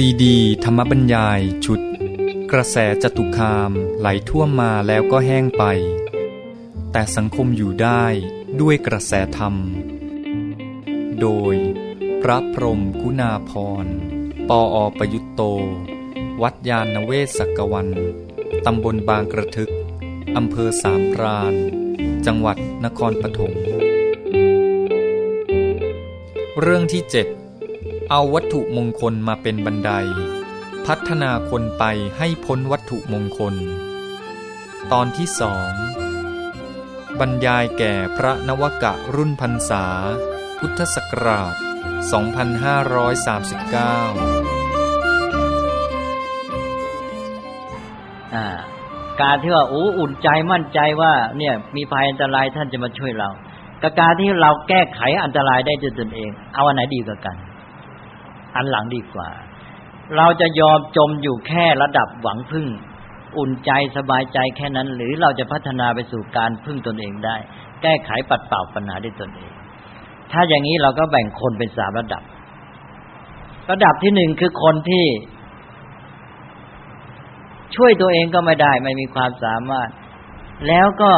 ซีดี ธรรมบัญญายชุด กระแสจตุคามไหลท่วมมาแล้วก็แห้งไป แต่สังคมอยู่ได้ด้วยกระแสธรรม โดย พระพรมกุณาพร ปออประยุตโต วัดยาณเวศกวัน ตำบลบางกระทึก อำเภอสามพราน จังหวัดนครปฐม เรื่องที่เจ็ด เอาวัตถุมงคลมาเป็นบันได พัฒนาคนไปให้พ้นวัตถุมงคล ตอนที่สองบรรยายแก่พระนวกะรุ่นพรรษา พุทธศักราช 2539อ่าการที่ว่าโอ้อุ่นใจมั่นใจว่าเนี่ยมีภัยอันตรายท่านจะมาช่วยเรากับการที่เราแก้ไขอันตรายได้ด้วยตนเอง เอาอันไหนดีกว่ากัน อันหลังดีกว่า เราจะยอมจมอยู่แค่ระดับหวังพึ่ง อุ่นใจสบายใจแค่นั้น หรือเราจะพัฒนาไปสู่การพึ่งตนเองได้ แก้ไขปัดเป่าปัญหาด้วยตนเอง ถ้าอย่างนี้เราก็แบ่งคนเป็นสามระดับ ระดับที่หนึ่งคือคนที่ ช่วยตัวเองก็ไม่ได้ ไม่มีความสามารถ แล้วก็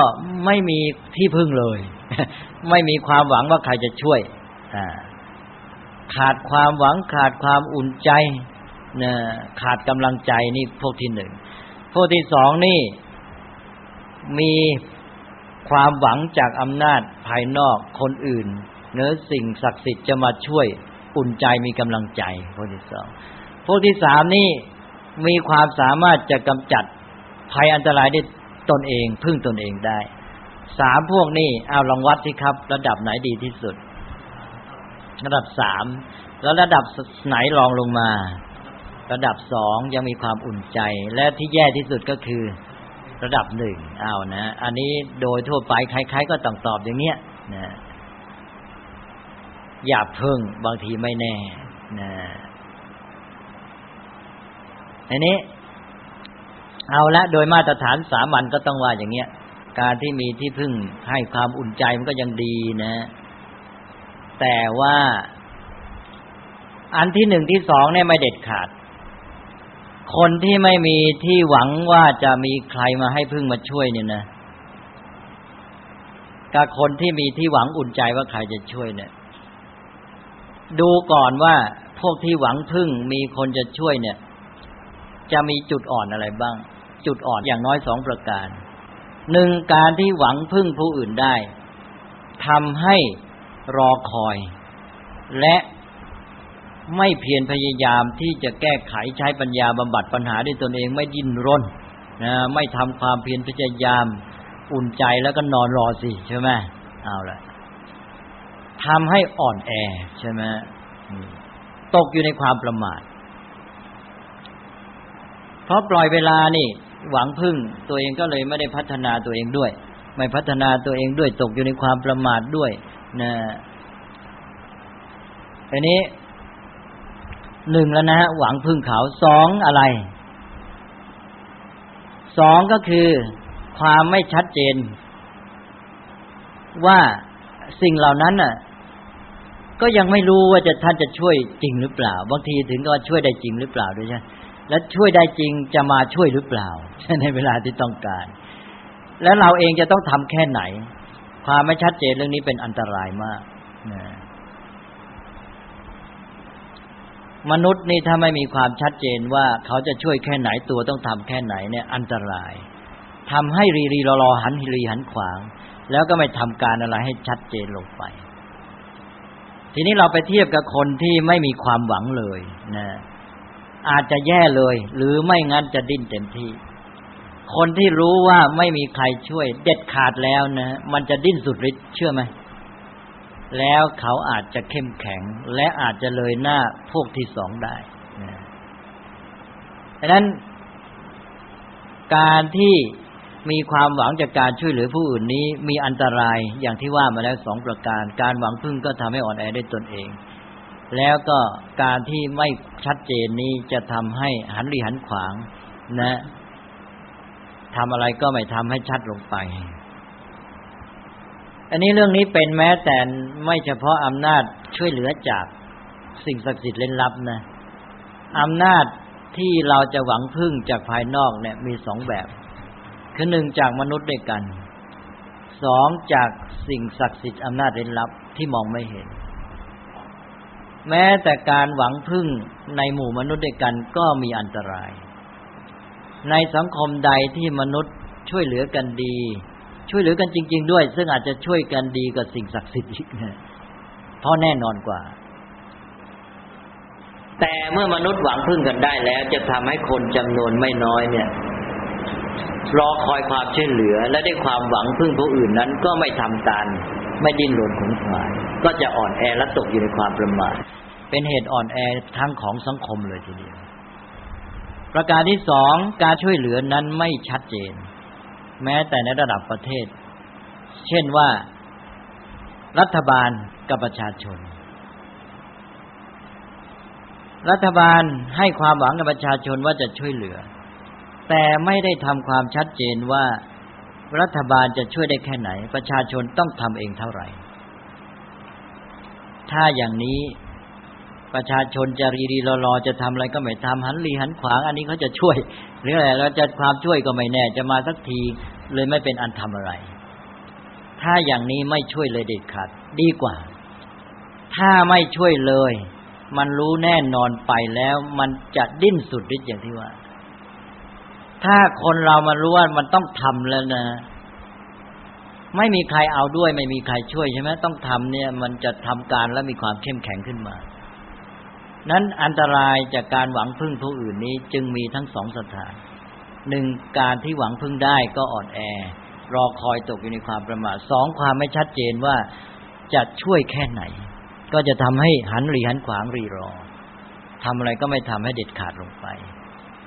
ไม่มีที่พึ่งเลย ไม่มีความหวังว่าใครจะช่วย อ่า ขาดความหวังขาดความอุ่นใจนะขาดกำลังใจนี่พวกที่หนึ่งพวกที่สองนี่มีความหวังจากอำนาจภายนอกคนอื่นเนื้อสิ่งศักดิ์สิทธิ์จะมาช่วยอุ่นใจมีกำลังใจพวกที่สองพวกที่สามนี่มีความสามารถจะกำจัดภัยอันตรายได้ตนเอง พึ่งตนเองได้สามพวกนี้เอาลองวัดสิครับ ระดับไหนดีที่สุด ระดับสามแล้วระดับไหนรองลงมา ระดับสองยังมีความอุ่นใจ และที่แย่ที่สุดก็คือ ระดับหนึ่งเอานะ อันนี้โดยทั่วไปใครๆก็ต้องตอบอย่างเนี้ยนะอย่าเพิ่งบางทีไม่แน่นะอันนี้ เอาละโดยมาตรฐานสามัญก็ต้องว่าอย่างเงี้ย การที่มีที่พึ่งให้ความอุ่นใจมันก็ยังดีนะ แต่ว่า อันที่หนึ่งที่สองเนี่ยไม่เด็ดขาด คนที่ไม่มีที่หวังว่าจะมีใครมาให้พึ่งมาช่วยเนี่ยนะกับคนที่มีที่หวังอุ่นใจว่าใครจะช่วยเนี่ย ดูก่อนว่าพวกที่หวังพึ่งมีคนจะช่วยเนี่ย จะมีจุดอ่อนอะไรบ้าง จุดอ่อนอย่างน้อยสองประการหนึ่งการที่หวังพึ่งผู้อื่นได้ทำให้ รอคอย และไม่เพียรพยายามที่จะแก้ไขใช้ปัญญาบำบัดปัญหาด้วยตนเองไม่ดิ้นรนนะไม่ทำความเพียรพยายาม อุ่นใจแล้วก็นอนรอสิใช่ไหมเอาละทำให้อ่อนแอใช่ไหมตกอยู่ในความประมาท เพราะปล่อยเวลานี่ หวังพึ่งตัวเองก็เลยไม่ได้พัฒนาตัวเองด้วย ไม่พัฒนาตัวเองด้วย ตกอยู่ในความประมาทด้วย นะอันนี้หนึ่งแล้วนะฮะหวังพึ่งเขาสองอะไรสองก็คือความไม่ชัดเจน ว่าสิ่งเหล่านั้นน่ะ ก็ยังไม่รู้ว่าจะท่านจะช่วยจริงหรือเปล่าบางทีถึงก็ช่วยได้จริงหรือเปล่าด้วยใช่และช่วยได้จริงจะมาช่วยหรือเปล่าในเวลาที่ต้องการ แล้วเราเองจะต้องทำแค่ไหน ความไม่ชัดเจนเรื่องนี้เป็นอันตรายมากนะมนุษย์นี่ถ้าไม่มีความชัดเจนว่าเขาจะช่วยแค่ไหนตัวต้องทำแค่ไหนเนี่ย อันตรายทำให้รีรีรอรอหันรีหันขวาง แล้วก็ไม่ทำการอะไรให้ชัดเจนลงไป ทีนี้เราไปเทียบกับคนที่ไม่มีความหวังเลยนะอาจจะแย่เลย หรือไม่งั้นจะดิ้นเต็มที่ คนที่รู้ว่าไม่มีใครช่วย เด็ดขาดแล้วนะมันจะดิ้นสุดฤทธิ์เชื่อไหมแล้วเขาอาจจะเข้มแข็ง และอาจจะเลยหน้าพวกที่สองได้นะดังนั้น การที่มีความหวังจากการช่วยเหลือผู้อื่นนี้ มีอันตรายอย่างที่ว่ามาแล้วสองประการ การหวังพึ่งก็ทำให้อ่อนแอได้ตนเอง แล้วก็การที่ไม่ชัดเจนนี้จะทำให้หันรีหันขวาง นะ ทำอะไรก็ไม่ทำให้ชัดลงไป อันนี้เรื่องนี้เป็นแม้แต่ไม่เฉพาะอำนาจช่วยเหลือจากสิ่งศักดิ์สิทธิ์เล่นลับนะอำนาจที่เราจะหวังพึ่งจากภายนอกเนี่ยมีสองแบบ คือหนึ่งจากมนุษย์ด้วยกันสองจากสิ่งศักดิ์สิทธิ์อำนาจเร้นลับที่มองไม่เห็น แม้แต่การหวังพึ่งในหมู่มนุษย์ด้วยกันก็มีอันตราย ในสังคมใดที่มนุษย์ช่วยเหลือกันดี ช่วยเหลือกันจริง ๆ ด้วย ซึ่งอาจจะช่วยกันดีกับสิ่งศักดิ์สิทธิ์อีกเพราะแน่นอนกว่า แต่เมื่อมนุษย์หวังพึ่งกันได้แล้ว จะทำให้คนจำนวนไม่น้อยเนี่ยรอคอยความช่วยเหลือและได้ความหวังพึ่งผู้อื่นนั้นก็ไม่ทำตามไม่ดิ้นรนขนขวาย ก็จะอ่อนแอและตกอยู่ในความประมาทเป็นเหตุอ่อนแอทั้งของสังคมเลยทีเดียว ประการที่สองการช่วยเหลือนั้นไม่ชัดเจน แม้แต่ในระดับประเทศ เช่นว่ารัฐบาลกับประชาชน รัฐบาลให้ความหวังกับประชาชนว่าจะช่วยเหลือ แต่ไม่ได้ทำความชัดเจนว่ารัฐบาลจะช่วยได้แค่ไหน ประชาชนต้องทำเองเท่าไหร่ ถ้าอย่างนี้ ประชาชนจะรีรีรอจะทำอะไรก็ไม่ทำหันรีหันขวาง อันนี้เขาจะช่วย หรืออะไรเราจะความช่วยก็ไม่แน่ จะมาสักทีเลยไม่เป็นอันทำอะไร ถ้าอย่างนี้ไม่ช่วยเลยเด็ดขาดดีกว่า ถ้าไม่ช่วยเลย มันรู้แน่นอนไปแล้ว มันจะดิ้นสุดฤทธิ์อย่างที่ว่า ถ้าคนเรามันรู้ว่ามันต้องทำแล้วนะไม่มีใครเอาด้วย ไม่มีใครช่วยใช่ไหมต้องทำเนี่ย มันจะทำการแล้วมีความเข้มแข็งขึ้นมา นั้นอันตรายจากการหวังพึ่งผู้อื่นนี้จึงมีทั้งสองสถานหนึ่งการที่หวังพึ่งได้ก็อ่อนแอ รอคอยตกอยู่ในความประมาทสองความไม่ชัดเจนว่าจะช่วยแค่ไหน ก็จะทำให้หันหรีหันขวางรีรอทำอะไรก็ไม่ทำให้เด็ดขาดลงไป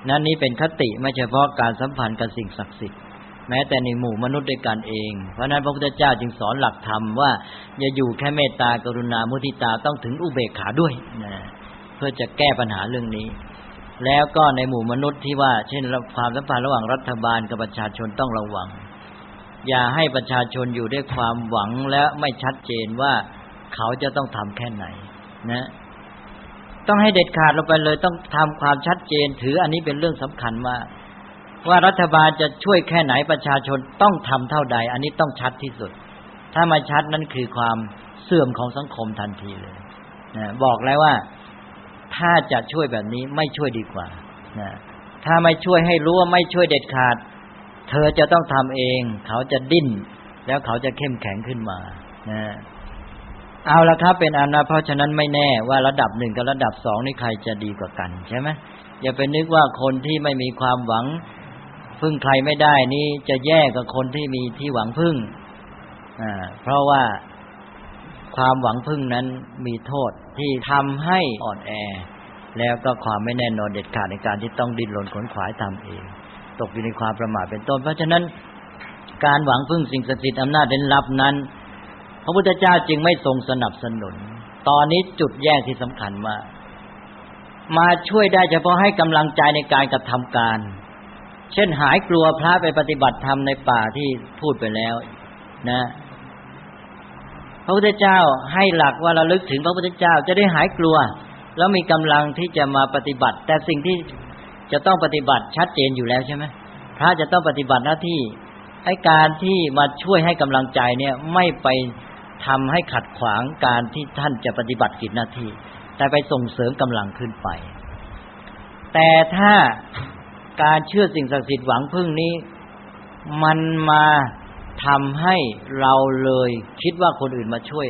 นั่นนี้เป็นคติไม่เฉพาะการสัมพันธ์กับสิ่งศักดิ์สิทธิ์แม้แต่ในหมู่มนุษย์ด้วยกันเอง เพราะนั้นพระพุทธเจ้าจึงสอนหลักธรรมว่า อย่าอยู่แค่เมตตากรุณามุทิตาต้องถึงอุเบกขาด้วยนะ พื่อจะแก้ปัญหาเรื่องนี้ แล้วก็ในหมู่มนุษย์ที่ว่า เช่นความสัมพันธ์ระหว่างรัฐบาลกับประชาชนต้องระวัง อย่าให้ประชาชนอยู่ด้วยความหวังและไม่ชัดเจนว่าเขาจะต้องทำแค่ไหน นะ ต้องให้เด็ดขาดลงไปเลย ต้องทำความชัดเจน ถืออันนี้เป็นเรื่องสำคัญว่าว่ารัฐบาลจะช่วยแค่ไหนประชาชนต้องทำเท่าใด อันนี้ต้องชัดที่สุด ถ้ามาชัดนั่นคือความเสื่อมของสังคมทันทีเลยนะบอกแล้วว่า ถ้าจะช่วยแบบนี้ไม่ช่วยดีกว่านะถ้าไม่ช่วยให้รู้ว่าไม่ช่วยเด็ดขาด เธอจะต้องทำเอง เขาจะดิ้น แล้วเขาจะเข้มแข็งขึ้นมานะเอาละครับเป็นอันนะเพราะฉะนั้นไม่แน่ว่าระดับหนึ่งกับระดับสองนี่ใครจะดีกว่ากันใช่ไหมอย่าไปนึกว่าคนที่ไม่มีความหวังพึ่งใครไม่ได้นี่จะแย่กับคนที่มีที่หวังพึ่งอ่าเพราะว่า ความหวังพึ่งนั้นมีโทษที่ทำให้อ่อนแอ แล้วก็ความไม่แน่นอนเด็ดขาดในการที่ต้องดิ้นรนขนขวายทำเอง ตกอยู่ในความประมาทเป็นต้น เพราะฉะนั้นการหวังพึ่งสิ่งศักดิ์สิทธิ์อำนาจเด่นลับนั้น พระพุทธเจ้าจึงไม่ทรงสนับสนุน ตอนนี้จุดแยกที่สำคัญว่ามาช่วยได้เฉพาะให้กำลังใจในการกระทำการ เช่นหายกลัวพระไปปฏิบัติธรรมในป่าที่พูดไปแล้ว นะ พระพุทธเจ้าให้หลักว่าเราลึกถึงพระพุทธเจ้าจะได้หายกลัว แล้วมีกำลังที่จะมาปฏิบัติ แต่สิ่งที่จะต้องปฏิบัติชัดเจนอยู่แล้วใช่ไหมพระจะต้องปฏิบัติหน้าที่ไอ้การที่มาช่วยให้กำลังใจเนี่ยไม่ไปทำให้ขัดขวางการที่ท่านจะปฏิบัติกิจหน้าที่ แต่ไปส่งเสริมกำลังขึ้นไป แต่ถ้าการเชื่อสิ่งศักดิ์สิทธิ์หวังพึ่งนี้ มันมา ทำให้เราเลยคิดว่าคนอื่นมาช่วย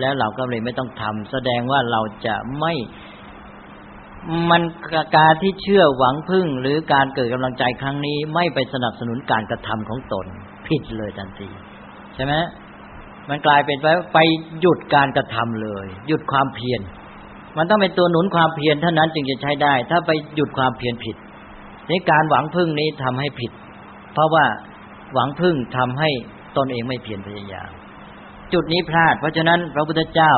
แล้วเราก็เลยไม่ต้องทำแสดงว่าเราจะไม่มันการที่เชื่อหวังพึ่งหรือการเกิดกำลังใจครั้งนี้ ไม่ไปสนับสนุนการกระทำของตน ผิดเลยทันทีใช่ไหมมันกลายเป็นไปไปหยุดการกระทำเลย หยุดความเพียรมันต้องเป็นตัวหนุนความเพียรเท่านั้นจึงจะใช้ได้ ถ้าไปหยุดความเพียรผิดนี่การหวังพึ่งนี้ทำให้ผิด เพราะว่า หวังพึ่งทำให้ตนเองไม่เพียรพยายามจุดนี้พลาด เพราะฉะนั้นพระพุทธเจ้า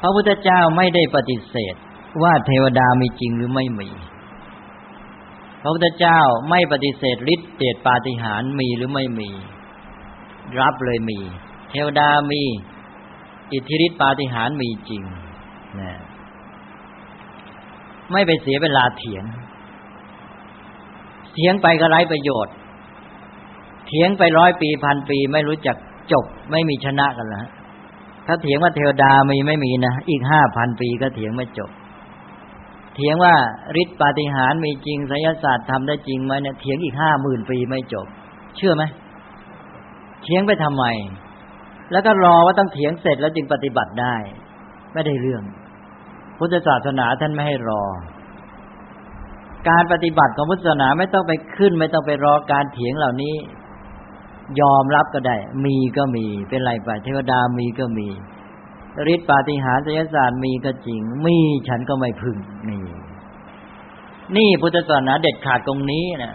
พระพุทธเจ้าไม่ได้ปฏิเสธ ว่าเทวดามีจริงหรือไม่มี พระพุทธเจ้าไม่ปฏิเสธฤทธิ์เดชปาฏิหาริย์มีหรือไม่มี รับเลยมี เทวดามีอิทธิฤทธิปาฏิหาริย์มีจริงนะไม่ไปเสียเวลาเถียง เถียงไปก็ไร้ประโยชน์เถียงไปร้อยปีพันปีไม่รู้จักจบไม่มีชนะกันแล้วถ้าเถียงว่าเทวดามีไม่มีนะอีกห้าพันปีก็เถียงไม่จบ เถียงว่าฤทธิปาฏิหาริย์มีจริงไสยศาสตร์ทำได้จริงไหมเนี่ยเถียงอีกห้าหมื่นปีไม่จบ เชื่อไหมเถียงไปทำไม แล้วก็รอว่าต้องเถียงเสร็จแล้วจึงปฏิบัติได้ ไม่ได้เรื่อง พุทธศาสนาท่านไม่ให้รอ การปฏิบัติของพุทธศาสนาไม่ต้องไปขึ้น ไม่ต้องไปรอการเถียงเหล่านี้ ยอมรับก็ได้ มีก็มี เป็นไรไปเทวดามีก็มีฤทธิปาฏิหาริย์ศาสตร์มีก็จริง มีฉันก็ไม่พึงนี่ นี่พุทธศาสนาเด็ดขาดตรงนี้นะ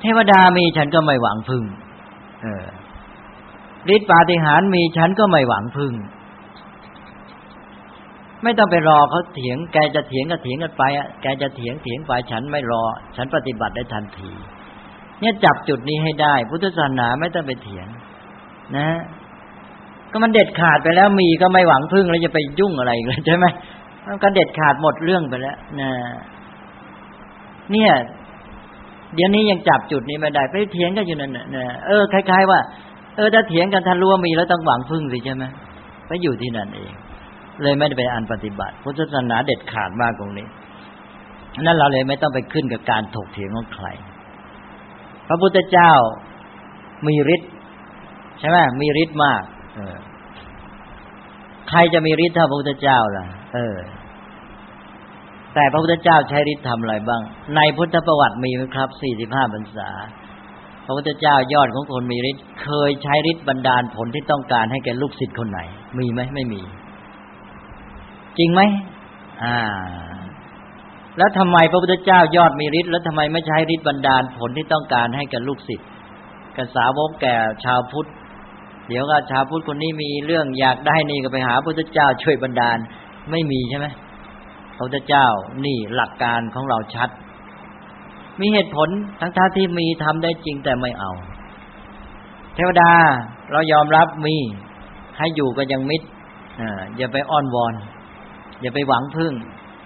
เทวดามีฉันก็ไม่หวังพึ่ง เออฤทธิปาฏิหาริย์มีฉันก็ไม่หวังพึ่ง ไม่ต้องไปรอเขาเถียง แกจะเถียงก็เถียงกันไปอะแกจะเถียงเถียงไปฉันไม่รอ ฉันปฏิบัติได้ทันที เนี่ยจับจุดนี้ให้ได้ พุทธศาสนาไม่ต้องไปเถียง นะ ก็มันเด็ดขาดไปแล้วมีก็ไม่หวังพึ่งแล้วจะไปยุ่งอะไรเลยใช่ไหมมันก็เด็ดขาดหมดเรื่องไปแล้วนะเนี่ย เดี๋ยวนี้ยังจับจุดนี้ไม่ได้ ไปเถียงกันอยู่นั่นนะเออคล้ายๆว่าเออถ้าเถียงกันถ้ารู้ว่ามีแล้วต้องหวังพึ่งสิใช่ไหมไปอยู่ที่นั่นเอง เลยไม่ได้ไปอ่านปฏิบัติ พุทธศาสนาเด็ดขาดมากตรงนี้ นั่นเราเลยไม่ต้องไปขึ้นกับการถกเถียงของใคร พระพุทธเจ้ามีฤทธิ์ใช่ไหมมีฤทธิ์มากใครจะมีฤทธิ์เท่าพระพุทธเจ้าล่ะ เออ แต่พระพุทธเจ้าใช้ฤทธิ์ทำอะไรบ้าง ในพุทธประวัติมีไหมครับสี่สิบห้าพรรษา พระพุทธเจ้ายอดของคนมีฤทธิ์เคยใช้ฤทธิ์บรรดาลผลที่ต้องการให้แก่ลูกศิษย์คนไหน มีไหมไม่มี จริงไหมอ่า แล้วทำไมพระพุทธเจ้ายอดมีฤทธิ์แล้วทำไมไม่ใช้ฤทธิ์บรรดาลผลที่ต้องการให้แก่ลูกศิษย์กับสาวกแก่ชาวพุทธ เดี๋ยวก็ชาวพุทธคนนี้มีเรื่องอยากได้นี่ก็ไปหาพระพุทธเจ้าช่วยบันดาลไม่มีใช่ไหมพระพุทธเจ้านี่หลักการของเราชัด มีเหตุผลทั้งท่าที่มีทำได้จริงแต่ไม่เอา เทวดาเรายอมรับมีให้อยู่ก็ยังมิตรอย่าไปอ้อนวอน อย่าไปหวังพึ่ง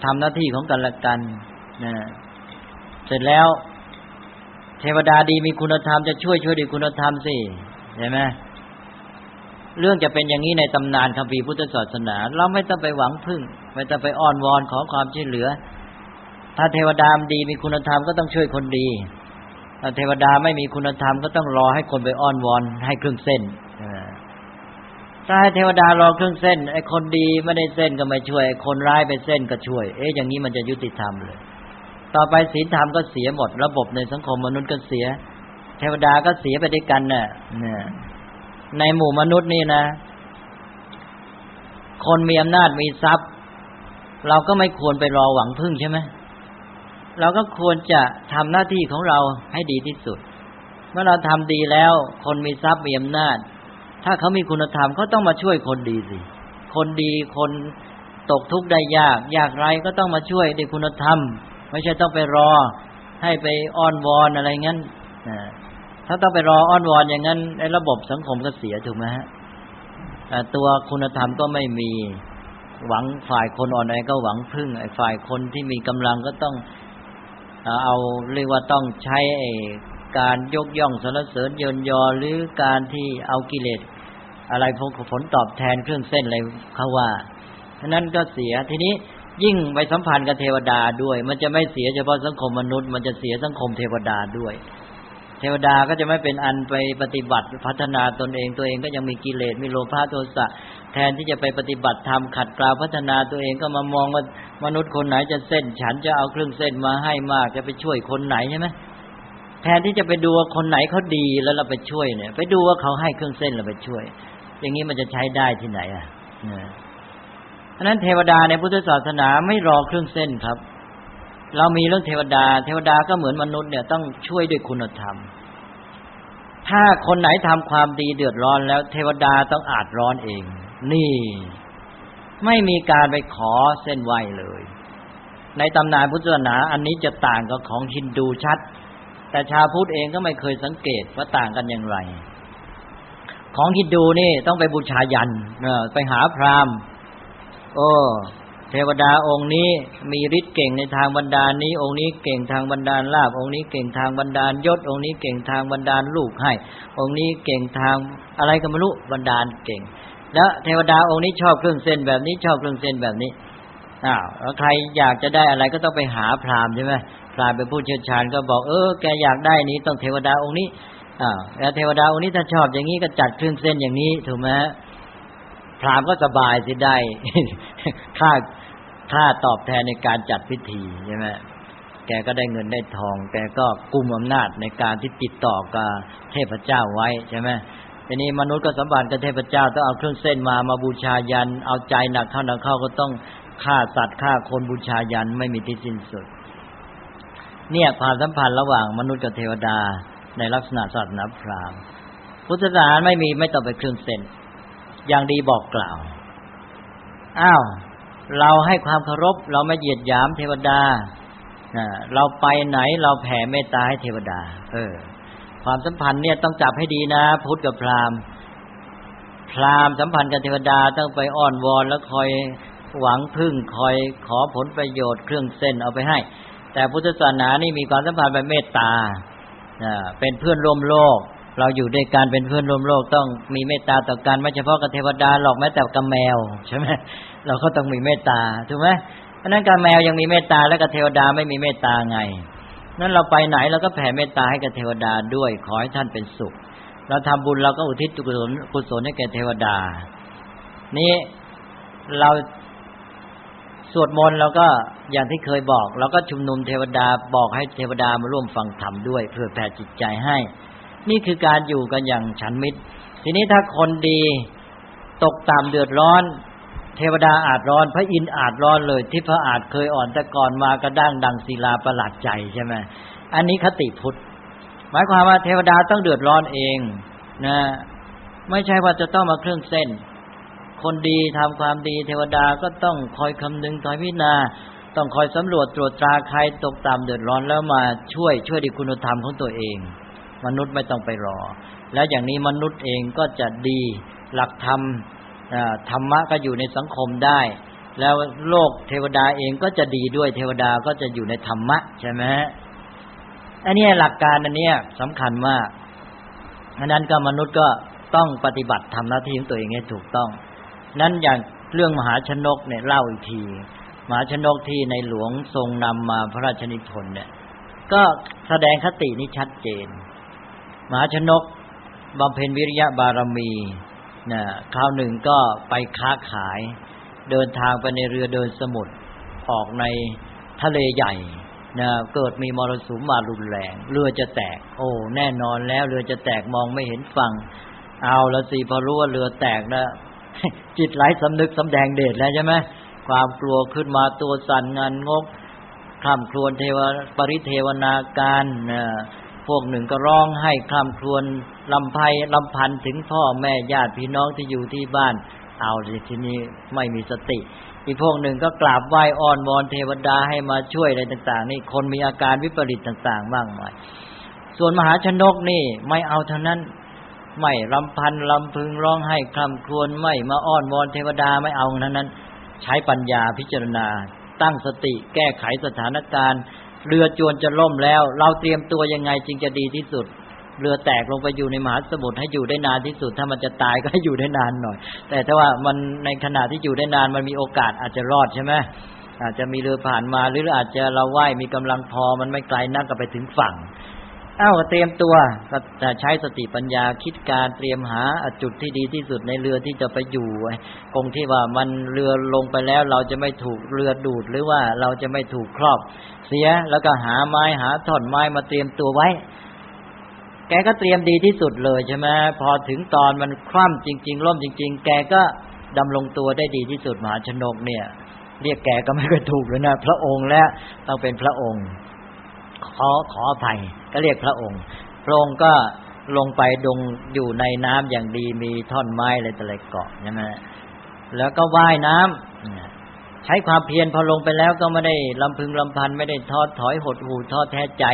ทำหน้าที่ของกันและกันนะเสร็จแล้ว เทวดาดีมีคุณธรรมจะช่วยช่วยด้วยคุณธรรมสิใช่ไหมเรื่องจะเป็นอย่างนี้ในตำนานคำพีพุทธศาสนา เราไม่ต้องไปหวังพึ่ง ไม่ต้องไปอ้อนวอนขอความช่วยเหลือ ถ้าเทวดามดีมีคุณธรรมก็ต้องช่วยคนดีถ้าเทวดาไม่มีคุณธรรมก็ต้องรอให้คนไปอ้อนวอนให้เครื่องเส้น ถ้าให้เทวดารอเครื่องเส้นไอ้คนดีไม่ได้เส้นก็ไม่ช่วย คนร้ายไปเส้นก็ช่วย เอ๊ะอย่างนี้มันจะยุติธรรมเลย ต่อไปศีลธรรมก็เสียหมด ระบบในสังคมมนุษย์ก็เสีย เทวดาก็เสียไปด้วยกันน่ะเนี่ยในหมู่มนุษย์นี่นะ คนมีอำนาจมีทรัพย์ เราก็ไม่ควรไปรอหวังพึ่งใช่ไหมเราก็ควรจะทำหน้าที่ของเราให้ดีที่สุด เมื่อเราทำดีแล้ว คนมีทรัพย์มีอำนาจ ถ้าเขามีคุณธรรมเขาต้องมาช่วยคนดีสิ คนดีคนตกทุกข์ได้ยากยากไรก็ต้องมาช่วยด้วยคุณธรรม ไม่ใช่ต้องไปรอ ให้ไปอ้อนวอนอะไรงั้นถ้าต้องไปรออ้อนวอนอย่างนั้นไอ้ระบบสังคมก็เสียถูกไหมฮะตัวคุณธรรมก็ไม่มีหวังฝ่ายคนอ่อนแอก็หวังพึ่งไอ้ฝ่ายคนที่มีกำลังก็ต้องเอาเรียกว่าต้องใช้การยกย่องสรรเสริญเยินยอหรือการที่เอากิเลส อะไรพวกผลตอบแทนเครื่องเส้นอะไรเขาว่าฉะนั้นก็เสียทีนี้ยิ่งไปสัมพันธ์กับเทวดาด้วย มันจะไม่เสียเฉพาะสังคมมนุษย์ มันจะเสียสังคมเทวดาด้วย เทวดาก็จะไม่เป็นอันไปปฏิบัติพัฒนาตนเองตัวเองก็ยังมีกิเลสมีโลภะโทสะแทนที่จะไปปฏิบัติธรรมขัดเกลาพัฒนาตัวเองก็มามองว่ามนุษย์คนไหนจะเส้น ฉันจะเอาเครื่องเส้นมาให้มากจะไปช่วยคนไหนใช่ไหมแทนที่จะไปดูว่าคนไหนเขาดีแล้วเราไปช่วยเนี่ย ไปดูว่าเขาให้เครื่องเส้นเราไปช่วย อย่างนี้มันจะใช้ได้ที่ไหนอะเพราะนั้นเทวดาในพุทธศาสนาไม่รอเครื่องเส้นครับ เรามีเรื่องเทวดา เทวดาก็เหมือนมนุษย์เนี่ยต้องช่วยด้วยคุณธรรม ถ้าคนไหนทำความดีเดือดร้อนแล้ว เทวดาต้องอาจร้อนเอง นี่ ไม่มีการไปขอเส้นไหวเลย ในตำนานพุทธศาสนา อันนี้จะต่างกับของฮินดูชัด แต่ชาวพุทธเองก็ไม่เคยสังเกตว่าต่างกันอย่างไร ของฮินดูนี่ต้องไปบูชายันไปหาพราหมณ์ โอ้เทวดาองค์นี้มีฤทธิ์เก่งในทางบรรดาลนี้ องค์นี้เก่งทางบรรดาลลาบองค์นี้เก่งทางบรรดาลยศ องค์นี้เก่งทางบรรดาลลูกให้ องค์นี้เก่งทางอะไรก็ไม่รู้บรรดาลเก่ง แล้วเทวดาองค์นี้ชอบเครื่องเส้นแบบนี้ชอบเครื่องเส้นแบบนี้อ้าวแล้วใครอยากจะได้อะไรก็ต้องไปหาพราหมณ์ใช่ไหมพราหมณ์เป็นผู้เชี่ยวชาญก็บอกเออแกอยากได้นี้ต้องเทวดาองค์นี้ อ้าวแล้วเทวดาองค์นี้ถ้าชอบอย่างนี้ก็จัดเครื่องเส้นอย่างนี้ถูกไหมพรามก็สบายสิได้ค่าค่าตอบแทนในการจัดพิธีใช่ไหมแกก็ได้เงินได้ทอง แกก็กุมอำนาจในการที่ติดต่อกับเทพเจ้าไว้ใช่ไหมทีนี้มนุษย์ก็สัมบัติกับเทพเจ้าต้องเอาเครื่องเส้นมามาบูชายัน เอาใจหนักเข้าหนักเข้าก็ต้องฆ่าสัตว์ฆ่าคนบูชายันไม่มีที่สิ้นสุด เนี่ยความสัมพันธ์ระหว่างมนุษย์กับเทวดา ในลักษณะศาสนาพราหมณ์ พุทธศาสนาไม่มีไม่ต้องไปเครื่องเส้นอย่างดีบอกกล่าว อ้าว เราให้ความเคารพ เราไม่เหยียดหยามเทวดาเราไปไหนเราแผ่เมตตาให้เทวดา เออ ความสัมพันธ์เนี่ยต้องจับให้ดีนะ พุทธกับพราหมณ์ พราหมณ์สัมพันธ์กับเทวดาต้องไปอ้อนวอนแล้วคอยหวังพึ่งคอยขอผลประโยชน์เครื่องเส้นเอาไปให้ แต่พุทธศาสนานี่มีความสัมพันธ์แบบเมตตา เป็นเพื่อนร่วมโลก เราอยู่ด้วยกันเป็นเพื่อนร่วมโลกต้องมีเมตตาต่อกันไม่เฉพาะกับเทวดาหรอกแม้แต่กับแมวใช่ไหมเราก็ต้องมีเมตตาถูกไหมเพราะนั้นกับแมวยังมีเมตตาแล้วกับเทวดาไม่มีเมตตาไงนั้นเราไปไหนเราก็แผ่เมตตาให้กับเทวดาด้วยขอให้ท่านเป็นสุข เราทำบุญเราก็อุทิศกุศลกุศลให้แก่เทวดา นี่เรา สวดมนต์เราก็อย่างที่เคยบอกเราก็ชุมนุมเทวดาบอกให้เทวดามาร่วมฟังธรรมด้วยเพื่อแผ่จิตใจให้ นี่คือการอยู่กันอย่างฉันมิตร ทีนี้ถ้าคนดีตกต่ำเดือดร้อน เทวดาอาจร้อน พระอินทร์อาจร้อนเลยที่พระอาจเคยอ่อนแต่ก่อนมากระด้างดังศิลาประหลาดใจใช่ไหมอันนี้คติพุทธหมายความว่าเทวดาต้องเดือดร้อนเองนะ ไม่ใช่ว่าจะต้องมาเครื่องเส้น คนดีทำความดีเทวดาก็ต้องคอยคำนึงคอยพิจารณาต้องคอยสำรวจตรวจตราใครตกต่ำเดือดร้อนแล้วมาช่วยช่วยดีคุณธรรมของตัวเอง มนุษย์ไม่ต้องไปรอ แล้วอย่างนี้มนุษย์เองก็จะดีหลักธรรมธรรมะก็อยู่ในสังคมได้ แล้วโลกเทวดาเองก็จะดีด้วยเทวดาก็จะอยู่ในธรรมะใช่ไหมอันนี้หลักการอันนี้สำคัญมากอันนั้นก็มนุษย์ก็ต้องปฏิบัติทำหน้าที่ของตัวเองให้ถูกต้อง นั้นอย่างเรื่องมหาชนกเนี่ยเล่าอีกที มหาชนกที่ในหลวงทรงนำมาพระราชนิพนธ์เนี่ย ก็แสดงคตินี้ชัดเจน มหาชนกบำเพ็ญวิริยะบารมีนะคราวหนึ่งก็ไปค้าขาย เดินทางไปในเรือเดินสมุทรออกในทะเลใหญ่นะเกิดมีมรสุมมารุนแรง เรือจะแตก โอ้แน่นอนแล้วเรือจะแตกมองไม่เห็นฝั่ง เอาละสิพอรู้ว่าเรือแตกนะ จิตไหลสำนึกสำแดงเดชแล้วใช่ไหมความกลัวขึ้นมาตัวสั่นงานงกข้ามครวนเทวปริเทวนาการพวกหนึ่งก็ร้องให้คลำครวญลำไพลำพันถึงพ่อแม่ญาติพี่น้องที่อยู่ที่บ้าน เอาสิทีนี้ไม่มีสติ อีกพวกหนึ่งก็กราบไหว้อ้อนวอนเทวดาให้มาช่วยอะไรต่าง ๆ นี่คนมีอาการวิปริตต่างๆบ้างไหมส่วนมหาชนกนี่ไม่เอาเท่านั้น ไม่ลำพันลำพึงร้องให้คลำครวญไม่มาอ้อนวอนเทวดาไม่เอาเท่านั้น ใช้ปัญญาพิจารณา ตั้งสติแก้ไขสถานการณ์ เรือจวนจะล่มแล้ว เราเตรียมตัวยังไงจึงจะดีที่สุด เรือแตกลงไปอยู่ในมหาสมุทรให้อยู่ได้นานที่สุด ถ้ามันจะตายก็ให้อยู่ได้นานหน่อย แต่ถ้าว่ามันในขณะที่อยู่ได้นานมันมีโอกาสอาจจะรอดใช่ไหมอาจจะมีเรือผ่านมาหรืออาจจะเราไหว้มีกำลังพอมันไม่ไกลนักก็ไปถึงฝั่ง เอ้าเตรียมตัวก็จะใช้สติปัญญาคิดการเตรียมหาจุดที่ดีที่สุดในเรือที่จะไปอยู่คงที่ว่ามันเรือลงไปแล้ว เราจะไม่ถูกเรือดูดหรือว่าเราจะไม่ถูกครอบ เสียแล้วก็หาไม้หาท่อนไม้มาเตรียมตัวไว้ แกก็เตรียมดีที่สุดเลยใช่ไหมพอถึงตอนมันคว่ำจริง ๆ ล่มจริง ๆ แกก็ดำรงตัวได้ดีที่สุดมหาชนกเนี่ย เรียกแกก็ไม่ค่อยถูกเลยนะพระองค์แล้วต้องเป็นพระองค์ ขอขออภัยก็เรียกพระองค์ พระองค์ก็ลงไปดงอยู่ในน้ำอย่างดีมีท่อนไม้อะไรต่ออะไรเกาะใช่ไหมแล้วก็ว่ายน้ำใช้ความเพียรพอลงไปแล้วก็ไม่ได้ลำพึงลำพันไม่ได้ทอดถอยหดหูทอดแท้ใจ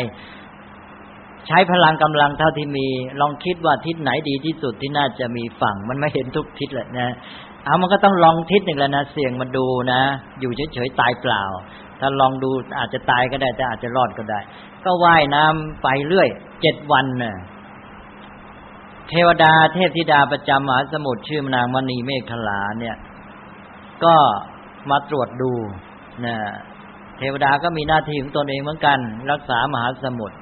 ใช้พลังกำลังเท่าที่มีลองคิดว่าทิศไหนดีที่สุดที่น่าจะมีฝั่ง มันไม่เห็นทุกทิศแหละนะเอามันก็ต้องลองทิศหนึ่งแล้วนะเสี่ยงมาดูนะ อยู่เฉยๆตายเปล่า ถ้าลองดูอาจจะตายก็ได้ แต่อาจจะรอดก็ได้ ก็ว่ายน้ำไปเรื่อยเจ็ดวันน่ะเทวดาเทพธิดาประจำมหาสมุทรชื่อนางมณีเมฆขลาเนี่ย ก็มาตรวจดูนะเทวดาก็มีหน้าที่ของตนเองเหมือนกัน รักษามหาสมุทร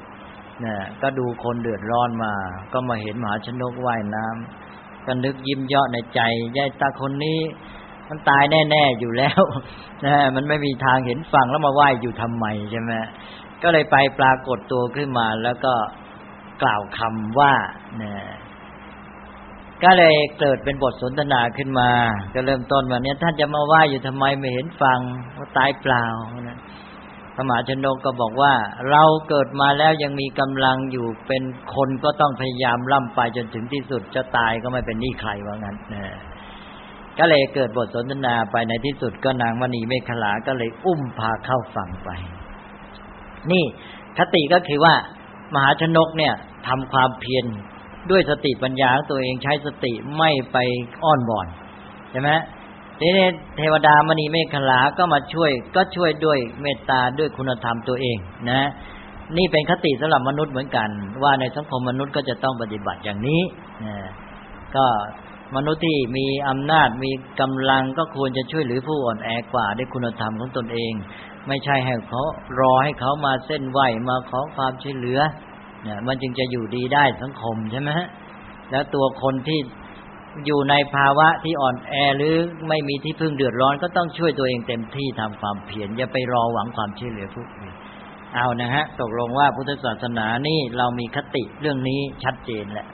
นะก็ดูคนเดือดร้อนมา ก็มาเห็นมหาชนกว่ายน้ำก็นึกยิ้มเยาะในใจยายตาคนนี้ มันตายแน่ๆอยู่แล้วนะมันไม่มีทางเห็นฝั่งแล้วมาไหว้อยู่ทำไมใช่ไหมก็เลยไปปรากฏตัวขึ้นมาแล้วก็กล่าวคำว่านะก็เลยเกิดเป็นบทสนทนาขึ้นมา ก็เริ่มต้นวันนี้ท่านจะมาไหว่าอยู่ทำไมไม่เห็นฟังว่าตายเปล่านะพระมหาชนกก็บอกว่า เราเกิดมาแล้วยังมีกำลังอยู่เป็นคนก็ต้องพยายามล่ำไปจนถึงที่สุดจะตายก็ไม่เป็นนี่ใครว่างั้นนะ ก็เลยเกิดบทสนทนาไปในที่สุดก็นางมณีเมฆลาก็เลยอุ้มพาเข้าฝั่งไป นี่คติก็คือว่ามหาชนกเนี่ยทำความเพียรด้วยสติปัญญาตัวเองใช้สติไม่ไปอ้อนบอนใช่ไหมทีนี้เทวดามณีเมฆลาก็มาช่วยก็ช่วยด้วยเมตตาด้วยคุณธรรมตัวเองนะ นี่เป็นคติสำหรับมนุษย์เหมือนกัน ว่าในสังคมมนุษย์ก็จะต้องปฏิบัติอย่างนี้นะก็ มนุษย์ที่มีอำนาจมีกำลังก็ควรจะช่วยเหรือผู้อ่อนแอกว่าด้วยคุณธรรมของตนเอง ไม่ใช่ให้เขารอให้เขามาเส้นไหวมาขอความช่วยเหลือเนี่ยมันจึงจะอยู่ดีได้สังคมใช่ไหมฮะแล้วตัวคนที่อยู่ในภาวะที่อ่อนแอหรือไม่มีที่พึ่งเดือดร้อน ก็ต้องช่วยตัวเองเต็มที่ทำความเพียรอย่าไปรอหวังความช่วยเหลือผู้อื่นเอานะฮะตกลงว่าพุทธศาสนานี่เรามีคติเรื่องนี้ชัดเจนแหละ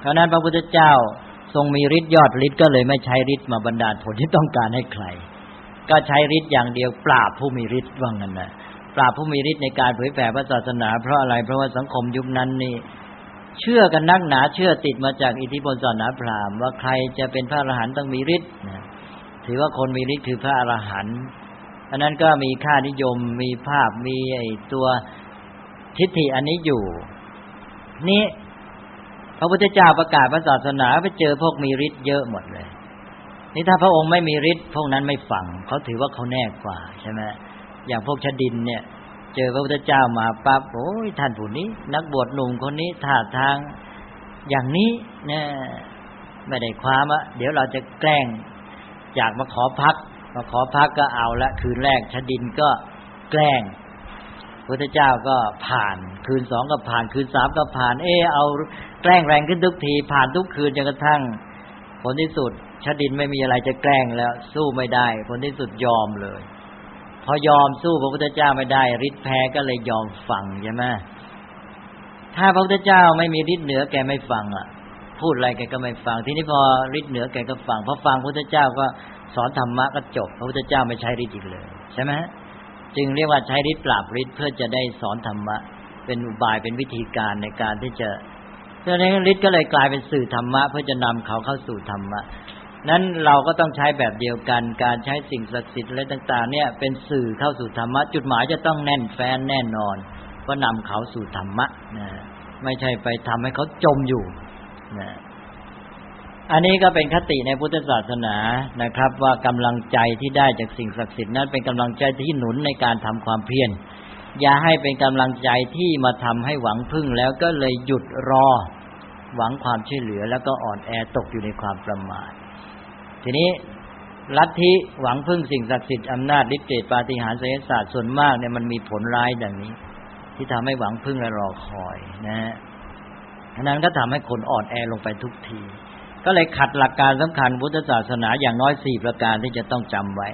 เพราะนั้นพระพุทธเจ้า ทรงมีฤทธิ์ยอดฤทธิ์ก็เลยไม่ใช้ฤทธิ์มาบรรดาผลที่ต้องการให้ใคร ก็ใช้ฤทธิ์อย่างเดียวปราบผู้มีฤทธิ์ว่างั้นนะปราบผู้มีฤทธิ์ในการเผยแผ่พระศาสนา เพราะอะไรเพราะว่าสังคมยุคนั้นนี่เชื่อกันนักหนาเชื่อติดมาจากอิทธิพลศาสนาพราหมณ์ว่าใครจะเป็นพระอรหันต์ต้องมีฤทธิ์ถือว่าคนมีฤทธิ์คือพระอรหันต์อันนั้นก็มีค่านิยมมีภาพมีไอตัวทิฏฐิอันนี้อยู่ นี่ พระพุทธเจ้าประกาศพระศาสนาไปเจอพวกมีฤทธิ์เยอะหมดเลย นี่ถ้าพระองค์ไม่มีฤทธิ์พวกนั้นไม่ฟังเขาถือว่าเขาแน่กว่าใช่ไหมอย่างพวกชดินเนี่ย เจอพระพุทธเจ้ามาปั๊บโอ้ยท่านผู้นี้ นักบวชหนุ่มคนนี้ท่าทางอย่างนี้เนี่ยไม่ได้ความอะเดี๋ยวเราจะแกล้งอยากมาขอพัก มาขอพักก็เอาละคืนแรกชดินก็แกล้งพระเจ้าก็ผ่าน คืนสองก็ผ่าน คืนสามก็ผ่าน เออเอา แกล้งแรงขึ้นทุกทีผ่านทุกคืนจนกระทั่ง ผลที่สุดชดินไม่มีอะไรจะแกล้งแล้ว สู้ไม่ได้ ผลที่สุดยอมเลย พอยอมสู้พระพุทธเจ้าไม่ได้ฤทธิ์แพ้ก็เลยยอมฟังใช่ไหมถ้าพระพุทธเจ้าไม่มีฤทธิ์เหนือแกไม่ฟังอะ พูดอะไรแกก็ไม่ฟัง ทีนี้พอฤทธิ์เหนือแกก็ฟังพอฟังพระพุทธเจ้าก็สอนธรรมะก็จบ พระพุทธเจ้าไม่ใช้ฤทธิ์อีกเลยใช่ไหมจึงเรียกว่าใช้ฤทธิ์ปราบฤทธิ์เพื่อจะได้สอนธรรมะ เป็นอุบายเป็นวิธีการในการที่จะ ดังนั้นฤทธิ์ก็เลยกลายเป็นสื่อธรรมะเพื่อจะนำเขาเข้าสู่ธรรมะนั้นเราก็ต้องใช้แบบเดียวกัน การใช้สิ่งศักดิ์สิทธิ์อะไรต่าง ๆ เนี่ย เป็นสื่อเข้าสู่ธรรมะ จุดหมายจะต้องแน่นแฟ้นแน่นอนว่านำเขาสู่ธรรมะนะไม่ใช่ไปทำให้เขาจมอยู่นะอันนี้ก็เป็นคติในพุทธศาสนานะครับ ว่ากำลังใจที่ได้จากสิ่งศักดิ์สิทธิ์นั้นเป็นกำลังใจที่หนุนในการทำความเพียรอย่าให้เป็นกำลังใจที่มาทำให้หวังพึ่งแล้วก็เลยหยุดรอ หวังความช่วยเหลือแล้วก็อ่อนแอตกอยู่ในความประมาท ทีนี้ลัทธิหวังพึ่งสิ่งศักดิ์สิทธิ์อำนาจฤทธิ์เดชปาฏิหาริย์ไสยศาสตร์ส่วนมากเนี่ยมันมีผลร้ายดังนี้ ที่ทำให้หวังพึ่งและรอคอยนะฮะนั้นก็ทำให้คนอ่อนแอลงไปทุกที ก็เลยขัดหลักการสำคัญพุทธศาสนาอย่างน้อยสี่ประการที่จะต้องจำไว้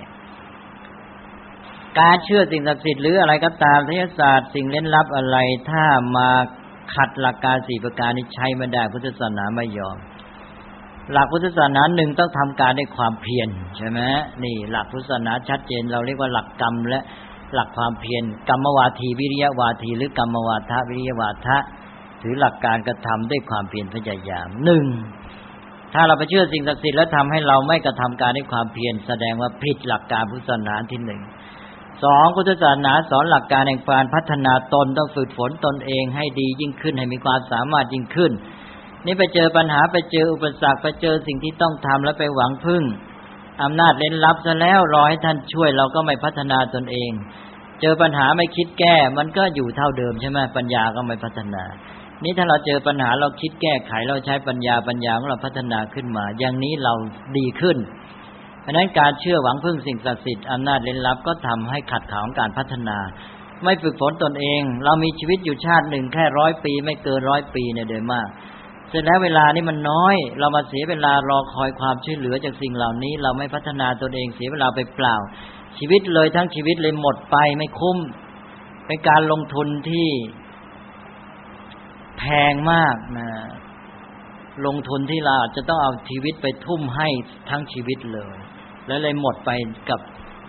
การเชื่อสิ่งศักดิ์สิทธิ์หรืออะไรก็ตามไสยศาสตร์สิ่งเล่นลับอะไรถ้ามา ขัดหลักการสี่ประการนี้ใช้ไม่ได้ พุทธศาสนาไม่ยอม หลักพุทธศาสนาหนึ่งต้องทำการด้วยความเพียรใช่ไหมนี่หลักพุทธศาสนาชัดเจน เราเรียกว่าหลักกรรมและหลักความเพียรกรรมวาทีวิริยะวาที หรือกรรมวาทะวิริยะวาทะถือหลักการกระทำด้วยความเพียรพยายามหนึ่งถ้าเราไปเชื่อสิ่งศักดิ์สิทธิ์แล้วทำให้เราไม่กระทำการด้วยความเพียรแสดงว่าผิดหลักการพุทธศาสนาที่หนึ่ง สองพุทธศาสนาสอนหลักการแห่งการพัฒนาตนต้องฝึกฝนตนเองให้ดียิ่งขึ้นให้มีความสามารถยิ่งขึ้น นี่ไปเจอปัญหาไปเจออุปสรรคไปเจอสิ่งที่ต้องทำแล้วไปหวังพึ่งอำนาจเล่นลับซะแล้วรอให้ท่านช่วยเราก็ไม่พัฒนาตนเอง เจอปัญหาไม่คิดแก้ มันก็อยู่เท่าเดิมใช่ไหมปัญญาก็ไม่พัฒนา นี่ถ้าเราเจอปัญหาเราคิดแก้ไขเราใช้ปัญญาปัญญาของเราพัฒนาขึ้นมา อย่างนี้เราดีขึ้น เพราะนั้นการเชื่อหวังพึ่งสิ่งศักดิ์สิทธิ์อำนาจเล่นลับก็ทำให้ขัดขวางการพัฒนา ไม่ฝึกฝนตนเอง เรามีชีวิตอยู่ชาติหนึ่งแค่ร้อยปี ไม่เกินร้อยปีเนี่ยเดยมากเสร็จแล้วเวลานี่มันน้อย เรามาเสียเวลารอคอยความช่วยเหลือจากสิ่งเหล่านี้ เราไม่พัฒนาตนเองเสียเวลาไปเปล่า ชีวิตเลยทั้งชีวิตเลยหมดไปไม่คุ้มเป็นการลงทุนที่แพงมากนะลงทุนที่เราจะต้องเอาชีวิตไปทุ่มให้ทั้งชีวิตเลย แล้วเลยหมดไปกับ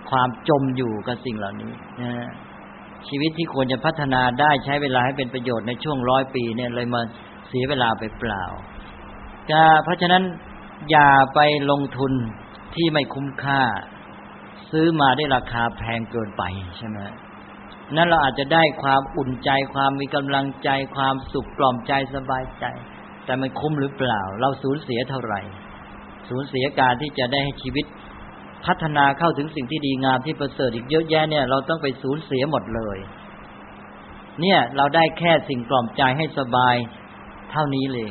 ความจมอยู่กับสิ่งเหล่านี้นะชีวิตที่ควรจะพัฒนาได้ใช้เวลาให้เป็นประโยชน์ในช่วงร้อยปีเนี่ยเลยมาเสียเวลาไปเปล่าจะเพราะฉะนั้นอย่าไปลงทุนที่ไม่คุ้มค่า ซื้อมาได้ราคาแพงเกินไปใช่ไหมนั้นเราอาจจะได้ความอุ่นใจความมีกำลังใจความสุขปลอมใจสบายใจ แต่มันคุ้มหรือเปล่า เราสูญเสียเท่าไหร่ สูญเสียการที่จะได้ให้ชีวิต พัฒนาเข้าถึงสิ่งที่ดีงามที่ประเสริฐอีกเยอะแยะเนี่ย เราต้องไปสูญเสียหมดเลย เนี่ยเราได้แค่สิ่งปลอมใจให้สบายเท่านี้เลย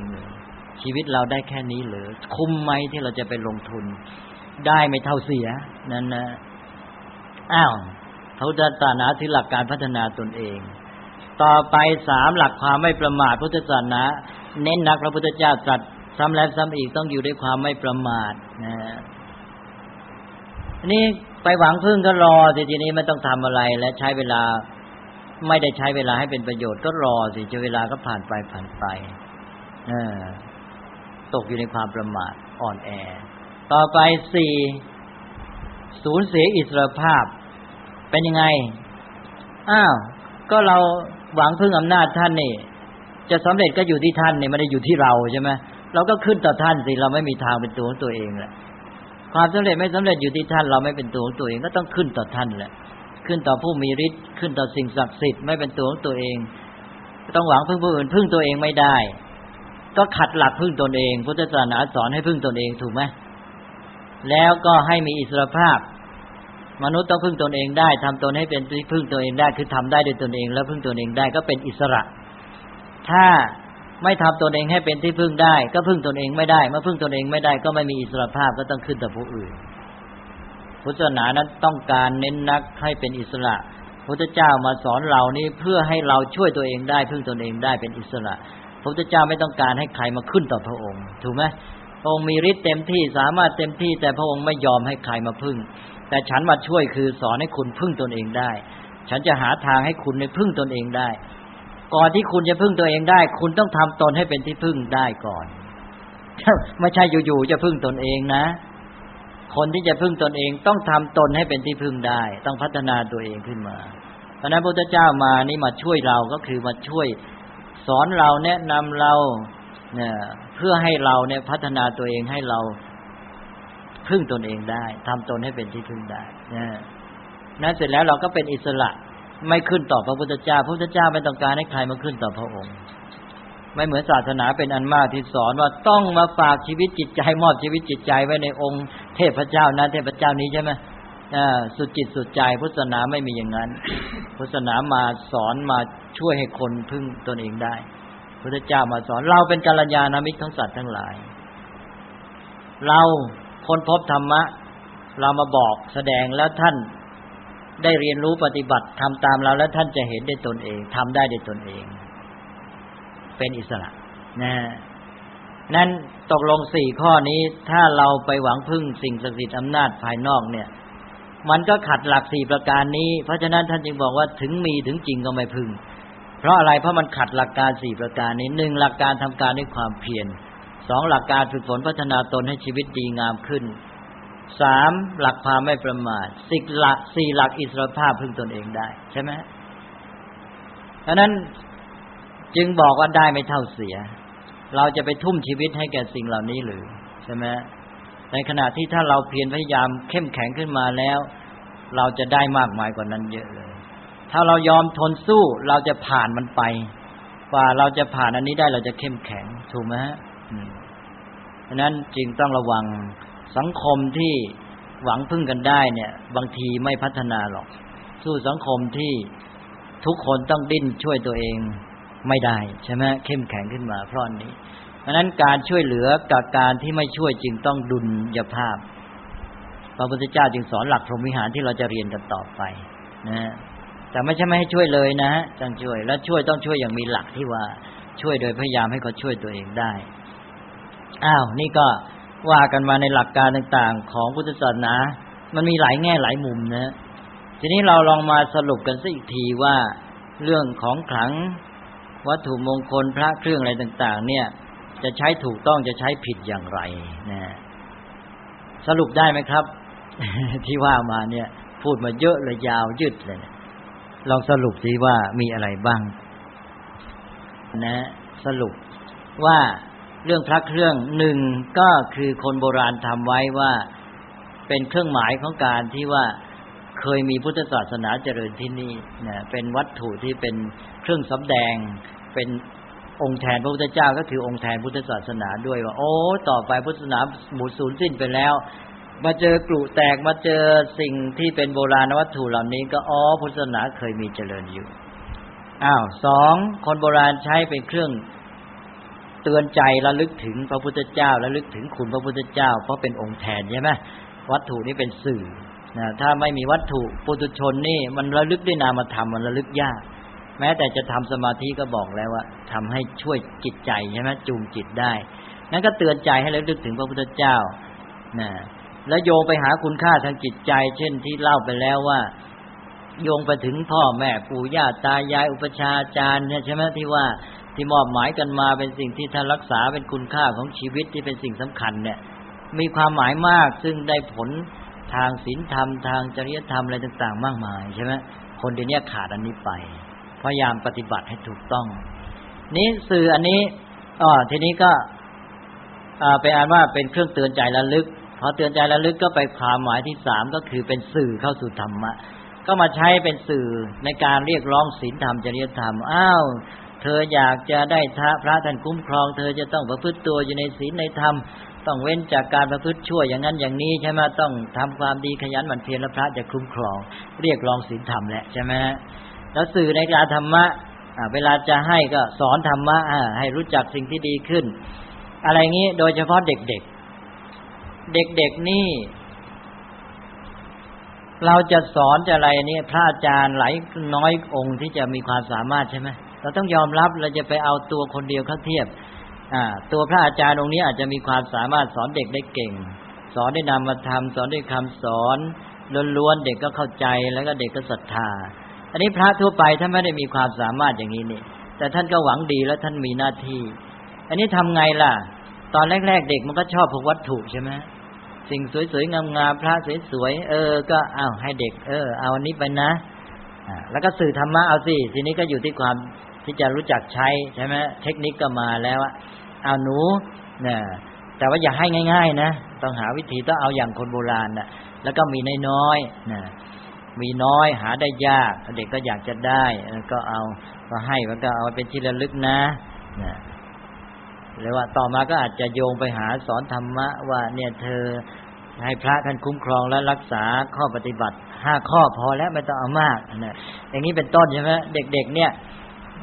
ชีวิตเราได้แค่นี้เหรือคุ้มไหมที่เราจะไปลงทุน ได้ไม่เท่าเสีย นั่นนะอ้าวเขาจะตานาถือหลักการพัฒนาตนเอง ต่อไปสามหลักความไม่ประมาทพุทธศาสนา เน้นนักพระพุทธเจ้าตรัสซ้ำแล้วซ้ำอีกต้องอยู่ด้วยความไม่ประมาทนะ นี่ไปหวังพึ่งก็รอสิทีนี้ไม่ต้องทำอะไรและใช้เวลา ไม่ได้ใช้เวลาให้เป็นประโยชน์ก็รอสิจะเวลาก็ผ่านไปผ่านไปตกอยู่ในความประมาทอ่อนแอ ต่อไปสี่สูญเสียอิสรภาพ เป็นยังไง อ้าว ก็เราหวังพึ่งอำนาจท่านนี่จะสำเร็จก็อยู่ที่ท่านนี่ไม่ได้อยู่ที่เราใช่ไหมเราก็ขึ้นต่อท่านสิเราไม่มีทางเป็นตัวของตัวเองแหละ ความสำเร็จไม่สำเร็จอยู่ที่ท่าน เราไม่เป็นตัวของตัวเองก็ต้องขึ้นต่อท่านแหละ ขึ้นต่อผู้มีฤทธิ์ขึ้นต่อสิ่งศักดิ์สิทธิ์ไม่เป็นตัวของตัวเอง ต้องหวังพึ่งผู้อื่นพึ่งตัวเองไม่ได้ ก็ขัดหลักพึ่งตนเองพุทธศาสนาสอนให้พึ่งตนเองถูกไหมแล้วก็ให้มีอิสรภาพ มนุษย์ต้องพึ่งตนเองได้ทำตนให้เป็นที่พึ่งตัวเองได้คือทำได้ด้วยตนเอง แล้วพึ่งตนเองได้ก็เป็นอิสระ ถ้า ไม่ทำตนเองให้เป็นที่พึ่งได้ ก็พึ่งตนเองไม่ได้ เมื่อพึ่งตนเองไม่ได้ ก็ไม่มีอิสรภาพก็ต้องขึ้นแต่ผู้อื่น พุทธศาสนานั้นต้องการเน้นนักให้เป็นอิสระพระเจ้ามาสอนเรานี้เพื่อให้เราช่วยตัวเองได้ พึ่งตนเองได้เป็นอิสระพระพุทธเจ้าไม่ต้องการให้ใครมาขึ้นต่อพระองค์ ถูกไหมพระองค์มีฤทธิ์เต็มที่สามารถเต็มที่ แต่พระองค์ไม่ยอมให้ใครมาพึ่ง แต่ฉันมาช่วยคือสอนให้คุณพึ่งตนเองได้ ฉันจะหาทางให้คุณในพึ่งตนเองได้ ก่อนที่คุณจะพึ่งตัวเองได้ คุณต้องทำตนให้เป็นที่พึ่งได้ก่อนไม่ใช่อยู่ๆจะพึ่งตนเองนะ คนที่จะพึ่งตนเองต้องทำตนให้เป็นที่พึ่งได้ ต้องพัฒนาตัวเองขึ้นมาเพราะนั้นพระพุทธเจ้ามานี่มาช่วยเราก็คือมาช่วยสอนเราแนะนำเราเนี่ยเพื่อให้เราเนี่ยพัฒนาตัวเองให้เราพึ่งตนเองได้ทำตนให้เป็นที่พึ่งได้นะนั้นเสร็จแล้วเราก็เป็นอิสระ ไม่ขึ้นต่อพระพุทธเจ้า พระพุทธเจ้าไม่ต้องการให้ใครมาขึ้นต่อพระองค์ ไม่เหมือนศาสนาเป็นอันมากที่สอนว่าต้องมาฝากชีวิตจิตใจมอบชีวิตจิตใจไว้ในองค์ เทพเจ้านั้นเทพเจ้านี้ใช่ไหมสุดจิตสุดใจ พุทธศาสนาไม่มีอย่างนั้น พุทธศาสนามาสอนมาช่วยให้คนพึ่งตนเองได้ พุทธเจ้ามาสอน เราเป็นกัลยาณมิตรทั้งสัตว์ทั้งหลาย เราคนพบธรรมะ เรามาบอกแสดงแล้วท่าน ได้เรียนรู้ปฏิบัติทำตามเราแล้วท่านจะเห็นได้ตนเองทำได้ได้ตนเอง เป็นอิสระนะนั้นตกลงสี่ข้อนี้ถ้าเราไปหวังพึ่งสิ่งศักดิ์สิทธิ์อำนาจภายนอกเนี่ย มันก็ขัดหลักสี่ประการนี้ เพราะฉะนั้นท่านจึงบอกว่าถึงมีถึงจริงก็ไม่พึ่ง เพราะอะไรเพราะมันขัดหลักการสี่ประการนี้หนึ่งหลักการทำการด้วยความเพียรสองหลักการฝึกฝนพัฒนาตนให้ชีวิตดีงามขึ้น สามหลักความไม่ประมาทสิหลักสี่หลักอิสรภาพพึ่งตนเองได้ ใช่ไหมเพราะนั้นจึงบอกว่าได้ไม่เท่าเสีย เราจะไปทุ่มชีวิตให้แก่สิ่งเหล่านี้หรือใช่ไหมในขณะที่ถ้าเราเพียรพยายามเข้มแข็งขึ้นมาแล้ว เราจะได้มากมายกว่านั้นเยอะเลย ถ้าเรายอมทนสู้เราจะผ่านมันไปกว่าเราจะผ่านอันนี้ได้เราจะเข้มแข็งถูกไหมฮะดังนั้นจึงต้องระวัง สังคมที่หวังพึ่งกันได้เนี่ย บางทีไม่พัฒนาหรอก สู้สังคมที่ทุกคนต้องดิ้นช่วยตัวเองไม่ได้ใช่ไหมเข้มแข็งขึ้นมาเพราะนี้เพราะนั้นการช่วยเหลือกับการที่ไม่ช่วยจึงต้องดุลยภาพพระพุทธเจ้าจึงสอนหลักพรหมวิหารที่เราจะเรียนกันต่อไปนะแต่ไม่ใช่ไม่ให้ช่วยเลยนะต้องช่วย และช่วยต้องช่วยอย่างมีหลักที่ว่าช่วยโดยพยายามให้เขาช่วยตัวเองได้อ้าวนี่ก็ ว่ากันมาในหลักการต่างๆ ของพุทธศาสนา มันมีหลายแง่หลายมุมนะ ทีนี้เราลองมาสรุปกันสักอีกทีว่าเรื่องของขลังวัตถุมงคลพระเครื่องอะไรต่าง ๆ เนี่ย จะใช้ถูกต้องจะใช้ผิดอย่างไรนะสรุปได้ไหมครับ ที่ว่ามาเนี่ย พูดมาเยอะเลยยาวยืดเลยลองสรุปสิว่ามีอะไรบ้าง นะ สรุปว่า เรื่องพระเครื่องหนึ่งก็คือคนโบราณทำไว้ว่าเป็นเครื่องหมายของการที่ว่าเคยมีพุทธศาสนาเจริญที่นี่นะเป็นวัตถุที่เป็นเครื่องสำแดง เป็นองค์แทนพระพุทธเจ้า ก็คือองค์แทนพุทธศาสนาด้วยว่า โอ้ต่อไปพุทธศาสนาหมดสูญสิ้นไปแล้ว มาเจอกลุแตกมาเจอสิ่งที่เป็นโบราณวัตถุเหล่านี้ ก็อ๋อพุทธศาสนาเคยมีเจริญอยู่อ้าวสองคนโบราณใช้เป็นเครื่อง เตือนใจระลึกถึงพระพุทธเจ้าระลึกถึงคุณพระพุทธเจ้า เพราะเป็นองค์แทนใช่ไหมวัตถุนี้เป็นสื่อนะถ้าไม่มีวัตถุปุถุชนนี่มันระลึกด้วยนามธรรมมันระลึกยาก แม้แต่จะทำสมาธิก็บอกแล้วว่าทำให้ช่วยจิตใจใช่ไหมจูงจิตได้นั้นก็เตือนใจให้ระลึกถึงพระพุทธเจ้านะแล้วโยงไปหาคุณค่าทางจิตใจ เช่นที่เล่าไปแล้วว่า โยงไปถึงพ่อแม่ปู่ย่าตายายอุปชาจารย์เนี่ยใช่ไหมที่ว่า ที่มอบหมายกันมาเป็นสิ่งที่ท่านรักษาเป็นคุณค่าของชีวิตที่เป็นสิ่งสำคัญเนี่ย มีความหมายมากซึ่งได้ผลทางศีลธรรม ทางจริยธรรมอะไรต่างๆ มากมายใช่ไหมคนเดี๋ยวนี้ขาดอันนี้ไป พยายามปฏิบัติให้ถูกต้อง นี้สื่ออันนี้อ๋อทีนี้ก็ไปอ่านว่าเป็นเครื่องเตือนใจระลึกพอเตือนใจระลึกก็ไปความหมายที่สามก็คือเป็นสื่อเข้าสู่ธรรมะก็มาใช้เป็นสื่อในการเรียกร้องศีลธรรมจริยธรรมอ้าว เธออยากจะได้พระพระท่านคุ้มครอง เธอจะต้องประพฤติตัวอยู่ในศีลในธรรม ต้องเว้นจากการประพฤติชั่วอย่างนั้นอย่างนี้ใช่ไหมต้องทำความดีขยันหมั่นเพียรและพระจะคุ้มครอง เรียกร้องศีลธรรมแหละใช่ไหมแล้วสื่อในการธรรมะเวลาจะให้ก็สอนธรรมะให้รู้จักสิ่งที่ดีขึ้น อะไรงี้โดยเฉพาะเด็กๆ เด็กๆนี่ เราจะสอนจะอะไรนี่พระอาจารย์หลายน้อยองค์ที่จะมีความสามารถใช่ไหม เราต้องยอมรับเราจะไปเอาตัวคนเดียวเข้าเทียบอ่าตัวพระอาจารย์องค์นี้อาจจะมีความสามารถสอนเด็กได้เก่ง สอนได้นำมาทำสอนด้วยคำสอนล้วนๆเด็กก็เข้าใจแล้วก็เด็กก็ศรัทธา อันนี้พระทั่วไปท่านไม่ได้มีความสามารถอย่างนี้นี่แต่ท่านก็หวังดีแล้วท่านมีหน้าที่ อันนี้ทำไงล่ะ ตอนแรก ๆ เด็กมันก็ชอบพวกวัตถุใช่ไหมสิ่งสวยๆงามๆพระสวยๆเออ ก็เอาให้เด็ก เออ เอาอันนี้ไปนะอ่าแล้วก็สื่อธรรมะเอาสิทีนี้ก็อยู่ที่ความ ที่จะรู้จักใช้ใช่ไหมเทคนิคก็มาแล้วอะเอาหนูเนี่ยแต่ว่าอย่าให้ง่าย ๆ นะต้องหาวิธีต้องเอาอย่างคนโบราณนะแล้วก็มีน้อยๆนะมีน้อยหาได้ยาก เด็กก็อยากจะได้ก็เอาก็ให้มันก็เอาเป็นที่ระลึกนะนะหรือว่าต่อมาก็อาจจะโยงไปหาสอนธรรมะ ว่าเนี่ยเธอให้พระท่านคุ้มครองและรักษาข้อปฏิบัติห้าข้อพอแล้วไม่ต้องเอามากนะอย่างนี้เป็นต้นใช่ไหมเด็ก ๆ เนี่ย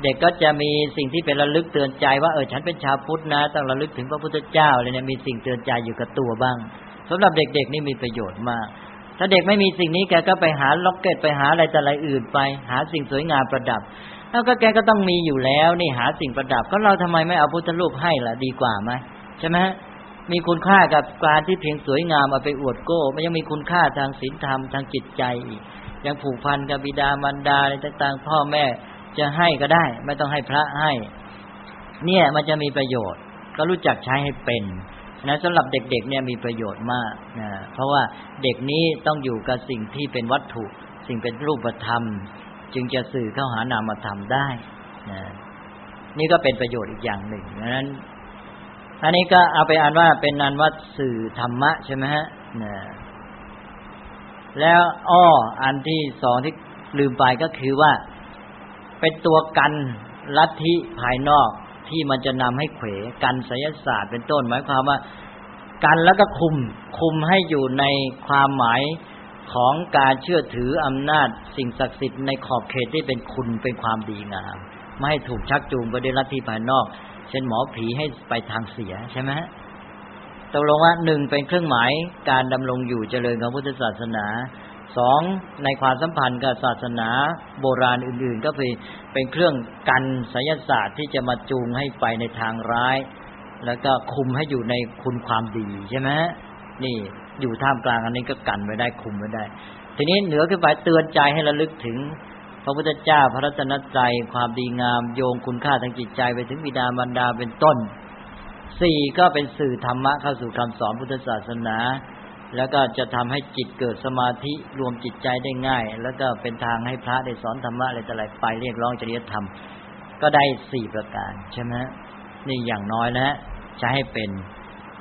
เด็กก็จะมีสิ่งที่เป็นระลึกเตือนใจว่าเออฉันเป็นชาวพุทธนะต้องระลึกถึงพระพุทธเจ้าเลยเนี่ยมีสิ่งเตือนใจอยู่กับตัวบ้างสำหรับเด็กๆนี่มีประโยชน์มาก ถ้าเด็กไม่มีสิ่งนี้แกก็ไปหาล็อกเก็ตไปหาอะไรแต่อะไรอื่นไป หาสิ่งสวยงามประดับแล้วก็แกก็ต้องมีอยู่แล้วนี่หาสิ่งประดับ ก็เราทำไมไม่เอาพุทธรูปให้ล่ะดีกว่าไหมใช่ไหมมีคุณค่ากับการที่เพียงสวยงามเอาไปอวดโก้มันยังมีคุณค่าทางศีลธรรมทางจิตใจอีกยังผูกพันกับบิดามารดาอะไรต่างๆ พ่อแม่ จะให้ก็ได้ ไม่ต้องให้พระให้ เนี่ยมันจะมีประโยชน์ ก็รู้จักใช้ให้เป็นนะสำหรับเด็กๆเนี่ยมีประโยชน์มากนะเพราะว่าเด็กนี้ต้องอยู่กับสิ่งที่เป็นวัตถุ สิ่งเป็นรูปธรรม จึงจะสื่อเข้าหานามธรรมได้นะนี่ก็เป็นประโยชน์อีกอย่างหนึ่งนั้น อันนี้ก็เอาไปอ่านว่าเป็นนันว่าสื่อธรรมะใช่ไหมฮะนะแล้วอ้ออันที่สองที่ลืมไปก็คือว่า เป็นตัวกันลัทธิภายนอกที่มันจะนำให้เขวกันไสยศาสตร์เป็นต้นหมายความว่า กันแล้วก็คุมคุมให้อยู่ในความหมายของการเชื่อถืออำนาจ สิ่งศักดิ์สิทธิ์ในขอบเขตที่เป็นคุณเป็นความดีงามไม่ให้ถูกชักจูงไปด้วยลัทธิภายนอก เช่นหมอผีให้ไปทางเสียใช่ไหมตกลงว่าหนึ่งเป็นเครื่องหมายการดำรงอยู่เจริญของพุทธศาสนา สองในความสัมพันธ์กับศาสนาโบราณอื่น ๆ ก็เป็นเป็นเครื่องกันไสยศาสตร์ที่จะมาจูงให้ไปในทางร้าย แล้วก็คุมให้อยู่ในคุณความดีใช่ไหมนี่อยู่ท่ามกลางอันนี้ก็กันไว้ได้คุมไว้ได้ ทีนี้เหนือขึ้นไปเตือนใจให้ระลึกถึง พระพุทธเจ้าพระรัตนตรัยความดีงามโยงคุณค่าทางจิตใจไปถึงบิดามารดาเป็นต้นสี่ก็เป็นสื่อธรรมะเข้าสู่คำสอนพุทธศาสนา แล้วก็จะทำให้จิตเกิดสมาธิรวมจิตใจได้ง่าย แล้วก็เป็นทางให้พระได้สอนธรรมะอะไรต่ออะไรไปเรียกร้องจริยธรรม ก็ได้สี่ประการใช่ไหมนี่อย่างน้อยนะใช้ให้เป็น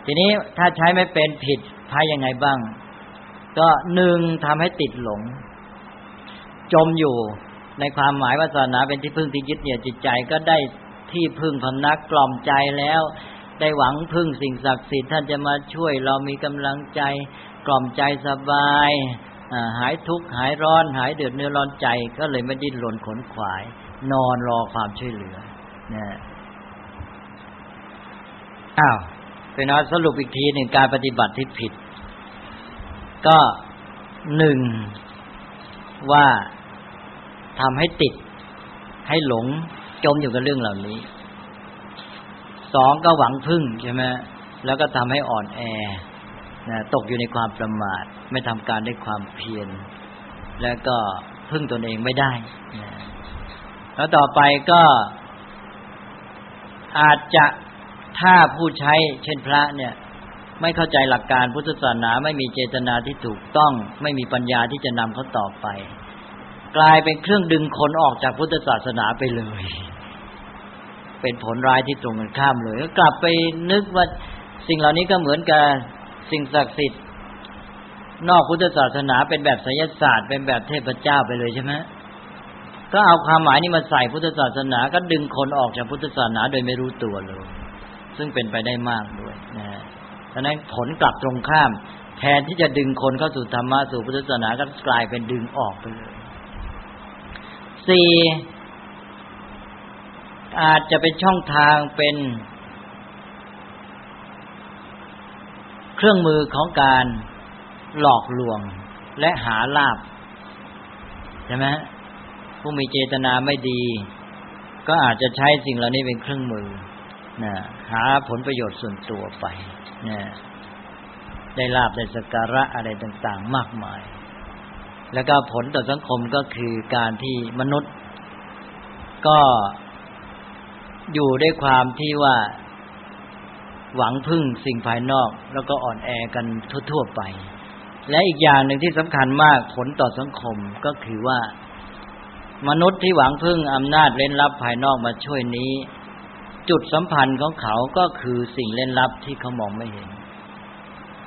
ทีนี้ถ้าใช้ไม่เป็นผิดพายยังไงบ้าง ก็หนึ่งทำให้ติดหลง จมอยู่ในความหมายว่าศาสนาเป็นที่พึ่งที่ยึดเหนี่ยวจิตใจก็ได้ที่พึ่งพำนักกล่อมใจแล้ว ได้หวังพึ่งสิ่งศักดิ์สิทธิ์ท่านจะมาช่วยเรามีกำลังใจกล่อมใจสบายหายทุกข์หายร้อนหายเดือดเนื้อร้อนใจก็เลยไม่ดิ้นรนขนขวาย นอนรอความช่วยเหลือนะอ้าวเป็นเอาสรุปอีกทีหนึ่งการปฏิบัติที่ผิด ก็หนึ่งว่าทำให้ติด ให้หลงจมอยู่กับเรื่องเหล่านี้ สองก็หวังพึ่งใช่ไหมแล้วก็ทำให้อ่อนแอนะตกอยู่ในความประมาท ไม่ทำการด้วยความเพียรแล้วก็พึ่งตนเองไม่ได้นะแล้วต่อไปก็อาจจะถ้าผู้ใช้เช่นพระเนี่ย ไม่เข้าใจหลักการพุทธศาสนาไม่มีเจตนาที่ถูกต้อง ไม่มีปัญญาที่จะนำเขาต่อไป กลายเป็นเครื่องดึงคนออกจากพุทธศาสนาไปเลย เป็นผลร้ายที่ตรงกันข้ามเลยก็กลับไปนึกว่าสิ่งเหล่านี้ก็เหมือนกับสิ่งศักดิ์สิทธิ์ นอกพุทธศาสนาเป็นแบบไสยศาสตร์เป็นแบบเทพเจ้าไปเลยใช่ไหมก็เอาความหมายนี้มาใส่พุทธศาสนา ก็ดึงคนออกจากพุทธศาสนาโดยไม่รู้ตัวเลย ซึ่งเป็นไปได้มากด้วยนะดังนั้นผลกลับตรงข้าม แทนที่จะดึงคนเข้าสู่ธรรมะสู่พุทธศาสนาก็กลายเป็นดึงออกไปเลยสี่ อาจจะเป็นช่องทางเป็นเครื่องมือของการหลอกลวงและหาลาบใช่ไหมผู้มีเจตนาไม่ดี ก็อาจจะใช้สิ่งเหล่านี้เป็นเครื่องมือนะหาผลประโยชน์ส่วนตัวไปนะได้ลาบได้สการะอะไรต่าง ๆ มากมาย แล้วก็ผลต่อสังคมก็คือการที่มนุษย์ ก็ อยู่ด้วยความที่ว่า หวังพึ่งสิ่งภายนอก แล้วก็อ่อนแอกันทั่วๆไป และอีกอย่างหนึ่งที่สำคัญมากผลต่อสังคมก็คือว่า มนุษย์ที่หวังพึ่งอำนาจเล่นลับภายนอกมาช่วยนี้ จุดสัมพันธ์ของเขาก็คือสิ่งเล่นลับที่เขามองไม่เห็น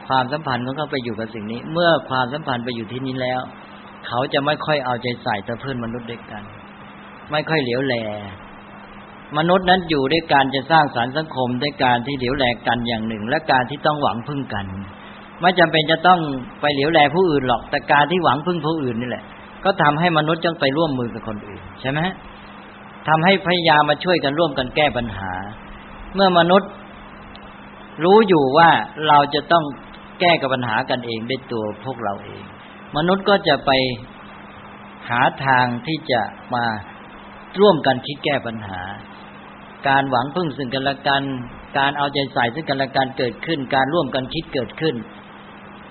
ความสัมพันธ์ของเขาไปอยู่กับสิ่งนี้ เมื่อความสัมพันธ์ไปอยู่ที่นี้แล้ว เขาจะไม่ค่อยเอาใจใส่ต่อเพื่อนมนุษย์ด้วยกัน ไม่ค่อยเหลียวแล มนุษย์นั้นอยู่ด้วยการจะสร้างสารรค์สังคมด้วยการที่เหลียวแลกันอย่างหนึ่ง และการที่ต้องหวังพึ่งกัน ไม่จำเป็นจะต้องไปเหลียวแลผู้อื่นหรอกแต่การที่หวังพึ่งผู้อื่นนี่แหละ ก็ทำให้มนุษย์จ้องไปร่วมมือกับคนอื่นใช่ไหมทำให้พยายามมาช่วยกันร่วมกันแก้ปัญหา เมื่อมนุษย์รู้อยู่ว่าเราจะต้องแก้กับปัญหากันเองด้วยตัวพวกเราเอง มนุษย์ก็จะไปหาทางที่จะมาร่วมกันคิดแก้ปัญหา การหวังพึ่งซึ่งกันและกัน การเอาใจใส่ซึ่งกันและกันเกิดขึ้น การร่วมกันคิดเกิดขึ้น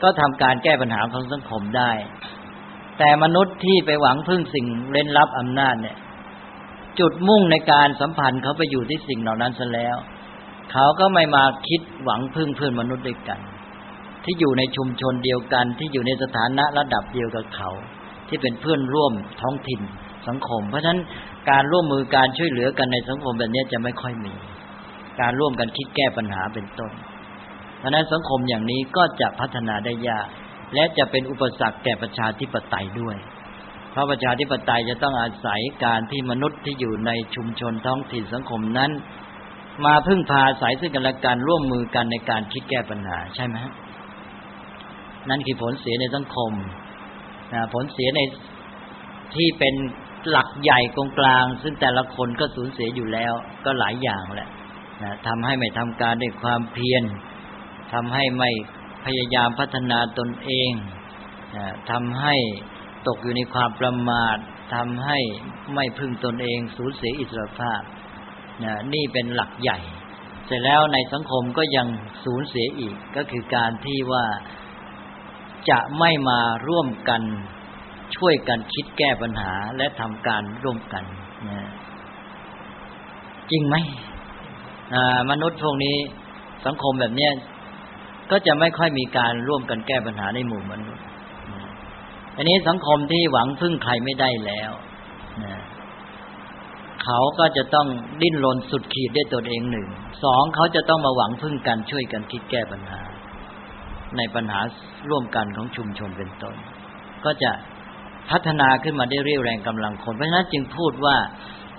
ก็ทำการแก้ปัญหาของสังคมได้ แต่มนุษย์ที่ไปหวังพึ่งสิ่งเล่นลับอำนาจเนี่ย จุดมุ่งในการสัมพันธ์เขาไปอยู่ที่สิ่งเหล่านั้นซะแล้ว เขาก็ไม่มาคิดหวังพึ่งเพื่อนมนุษย์ด้วยกัน ที่อยู่ในชุมชนเดียวกันที่อยู่ในสถานะระดับเดียวกับเขา ที่เป็นเพื่อนร่วมท้องถิ่น สังคม เพราะฉะนั้นการร่วมมือการช่วยเหลือกันในสังคมแบบนี้จะไม่ค่อยมี การร่วมกันคิดแก้ปัญหาเป็นต้น เพราะนั้นสังคมอย่างนี้ก็จะพัฒนาได้ยาก และจะเป็นอุปสรรคแก่ประชาธิปไตยด้วย เพราะประชาธิปไตยจะต้องอาศัยการที่มนุษย์ที่อยู่ในชุมชนท้องถิ่นสังคมนั้น มาพึ่งพาสายซึ่งกันและกันร่วมมือกันในการคิดแก้ปัญหาใช่ไหมนั่นคือผลเสียในสังคมผลเสียในที่เป็น หลักใหญ่กงกลาง ซึ่งแต่ละคนก็สูญเสียอยู่แล้ว ก็หลายอย่างแหละนะทำให้ไม่ทำการด้วยความเพียรทำให้ไม่พยายามพัฒนาตนเองนะทำให้ตกอยู่ในความประมาททำให้ไม่พึ่งตนเองสูญเสียอิสรภาพนะนี่เป็นหลักใหญ่ เสร็จแล้วในสังคมก็ยังสูญเสียอีกก็คือการที่ว่าจะไม่มาร่วมกัน ช่วยกันคิดแก้ปัญหาและทำการร่วมกันนะจริงไหมมนุษย์พวกนี้สังคมแบบเนี้ยก็จะไม่ค่อยมีการร่วมกันแก้ปัญหาในหมู่มนุษย์อันนี้สังคมที่หวังพึ่งใครไม่ได้แล้วนะเขาก็จะต้องดิ้นรนสุดขีดด้วยตนเองหนึ่ง สองเขาจะต้องมาหวังพึ่งกันช่วยกันคิดแก้ปัญหา ในปัญหาร่วมกันของชุมชนเป็นต้น ก็จะ พัฒนาขึ้นมาได้เรียวแรงกำลังคน เพราะฉะนั้นจึงพูดว่า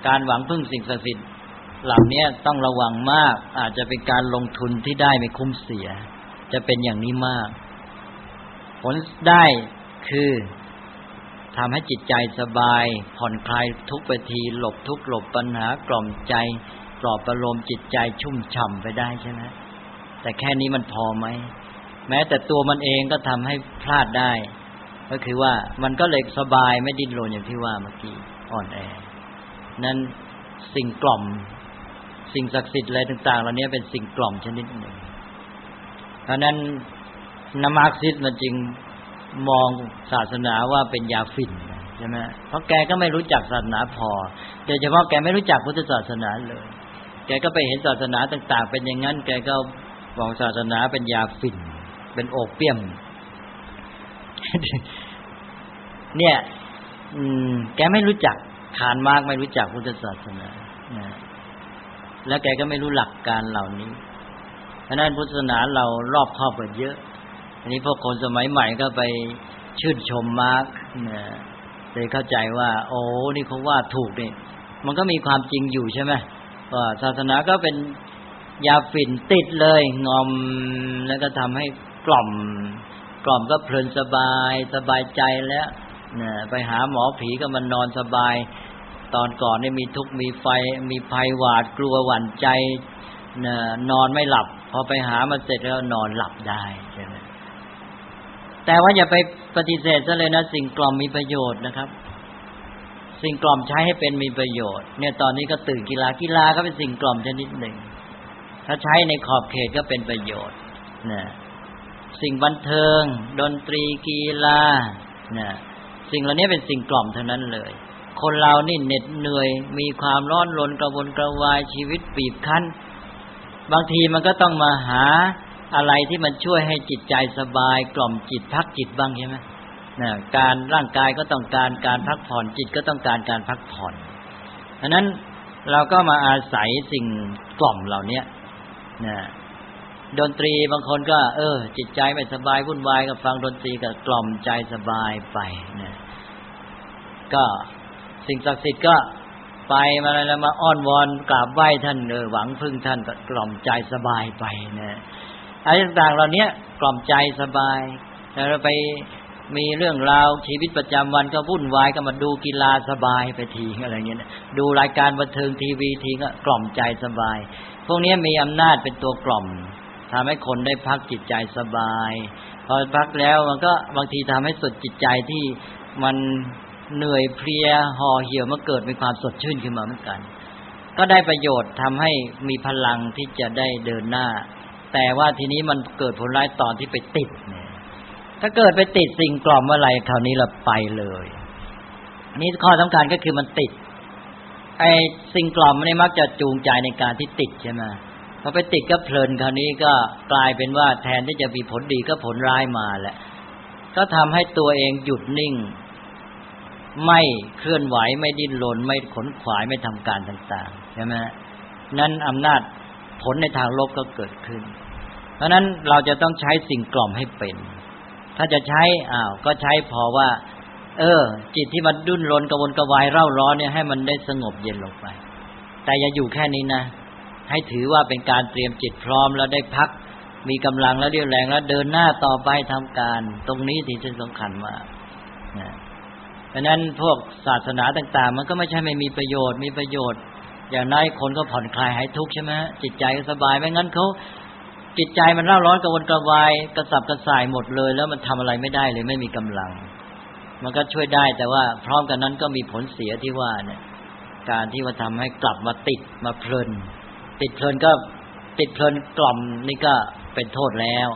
การหวังพึ่งสิ่งศักดิ์สิทธิ์เหล่านี้ต้องระวังมาก อาจจะเป็นการลงทุนที่ได้ไม่คุ้มเสีย จะเป็นอย่างนี้มาก ผลได้คือทำให้จิตใจสบาย ผ่อนคลายทุกไปทีหลบทุกหลบปัญหากล่อมใจปลอบประโลมจิตใจชุ่มฉ่ำไปได้ใช่ไหมแต่แค่นี้มันพอไหม แม้แต่ตัวมันเองก็ทำให้พลาดได้ ก็คือว่ามันก็เลยสบายไม่ดิ้นรนอย่างที่ว่าเมื่อกี้อ่อนแอ นั้นสิ่งกล่อม สิ่งศักดิ์สิทธิ์อะไรต่าง ๆ เหล่านี้เป็นสิ่งกล่อมชนิดหนึ่งเพราะนั้นนามาร์กซิสมันจึงมองศาสนาว่าเป็นยาฝิ่นใช่ไหมเพราะแกก็ไม่รู้จักศาสนาพอโดยเฉพาะแกไม่รู้จักพุทธศาสนาเลย แกก็ไปเห็นศาสนาต่าง ๆ เป็นอย่างนั้น แกก็บอกศาสนาเป็นยาฝิ่น เป็นโอเปียม เนี่ย อืม แกไม่รู้จักขานมากไม่รู้จักพุทธศาสนาแล้วแกก็ไม่รู้หลักการเหล่านี้ เพราะนั้นพุทธศาสนาเรารอบครอบกว่าเยอะ อันนี้พวกคนสมัยใหม่ก็ไปชื่นชมมากนะเลยเข้าใจว่า โอ้นี่เขาว่าถูกนี่มันก็มีความจริงอยู่ใช่ไหมว่าศาสนาก็เป็นยาฝิ่นติดเลย งอมแล้วก็ทำให้กล่อม กล่อมก็เพลินสบาย สบายใจแล้วนะไปหาหมอผีก็มันนอนสบาย ตอนก่อนนี่มีทุกข์มีไฟ มีภัยหวาดกลัวหวั่นใจนะนอนไม่หลับ พอไปหามาเสร็จแล้วนอนหลับได้ใช่ไหมแต่ว่าอย่าไปปฏิเสธซะเลยนะสิ่งกล่อมมีประโยชน์นะครับ สิ่งกล่อมใช้ให้เป็นมีประโยชน์ เนี่ยตอนนี้ก็ตื่นกีฬากีฬาก็เป็นสิ่งกล่อมชนิดหนึ่ง ถ้าใช้ในขอบเขตก็เป็นประโยชน์นะ สิ่งบันเทิง ดนตรีกีฬาเนะสิ่งเหล่านี้เป็นสิ่งกล่อมเท่านั้นเลย คนเรานี่เหน็ดเหนื่อย มีความร้อนรนกระวนกระวายชีวิตบีบคั้น บางทีมันก็ต้องมาหาอะไรที่มันช่วยให้จิตใจสบาย กล่อมจิตพักจิตบ้างใช่ไหมนะการร่างกายก็ต้องการการพักผ่อนจิตก็ต้องการการพักผ่อนเพราะนั้นเราก็มาอาศัยสิ่งกล่อมเหล่านี้นะ ดนตรีบางคนก็ เออ จิตใจไม่สบายวุ่นวายก็ฟังดนตรีก็กล่อมใจสบายไปนะก็สิ่งศักดิ์สิทธิ์ก็ไปมาแล้วมาอ้อนวอนกราบไหว้ท่านเออหวังพึ่งท่านก็กล่อมใจสบายไปนะอะไรต่างๆเหล่านี้กล่อมใจสบายแล้วไปมีเรื่องราวชีวิตประจำวันก็วุ่นวายก็มาดูกีฬาสบายไปทีอะไรเงี้ยดูรายการบันเทิงทีวีทีก็กล่อมใจสบาย พวกนี้มีอำนาจเป็นตัวกล่อม ทำให้คนได้พักจิตใจสบาย พอพักแล้วมันก็บางทีทำให้สดจิตใจที่มันเหนื่อยเพลียห่อเหี่ยวมาเกิดมีความสดชื่นขึ้นมาเหมือนกัน ก็ได้ประโยชน์ทำให้มีพลังที่จะได้เดินหน้า แต่ว่าทีนี้มันเกิดผลร้ายตอนที่ไปติดเนี่ยถ้าเกิดไปติดสิ่งกล่อมเมื่อไรคราวนี้เราไปเลย นี่ข้อสำคัญก็คือมันติดไอ้สิ่งกล่อมมันมักจะจูงใจในการที่ติดใช่ไหม พอไปติดก็เพลินคราวนี้ก็กลายเป็นว่าแทนที่จะมีผลดีก็ผลร้ายมาแหละ ก็ทำให้ตัวเองหยุดนิ่ง ไม่เคลื่อนไหวไม่ดิ้นรนไม่ขนขวายไม่ทำการต่างๆใช่ไหมนั้นอำนาจผลในทางลบก็เกิดขึ้น เพราะนั้นเราจะต้องใช้สิ่งกล่อมให้เป็น ถ้าจะใช้อ้าวก็ใช้พอว่า เออ จิตที่มันดุ้นรนกระวนกระวายเร่าร้อนเนี่ยให้มันได้สงบเย็นลงไป แต่อย่าอยู่แค่นี้นะ ให้ถือว่าเป็นการเตรียมจิตพร้อมแล้วได้พัก มีกำลังแล้วเรียวแรงแล้วเดินหน้าต่อไปทำการ ตรงนี้ที่สำคัญมากนะเพราะนั้นพวกศาสนาต่าง ๆ มันก็ไม่ใช่ไม่มีประโยชน์มีประโยชน์ อย่างน้อยคนก็ผ่อนคลายหายทุกข์ใช่ไหมจิตใจก็สบายไม่งั้นเขาจิตใจมันเร่าร้อนกระวนกระวายกระสับกระส่ายหมดเลย แล้วมันทำอะไรไม่ได้เลยไม่มีกำลัง มันก็ช่วยได้แต่ว่าพร้อมกันนั้นก็มีผลเสียที่ว่าเนี่ย การที่ว่าทำให้กลับมาติดมาเพลิน ติดเพลินก็ติดเพลินกล่อมนี่ก็เป็นโทษแล้ว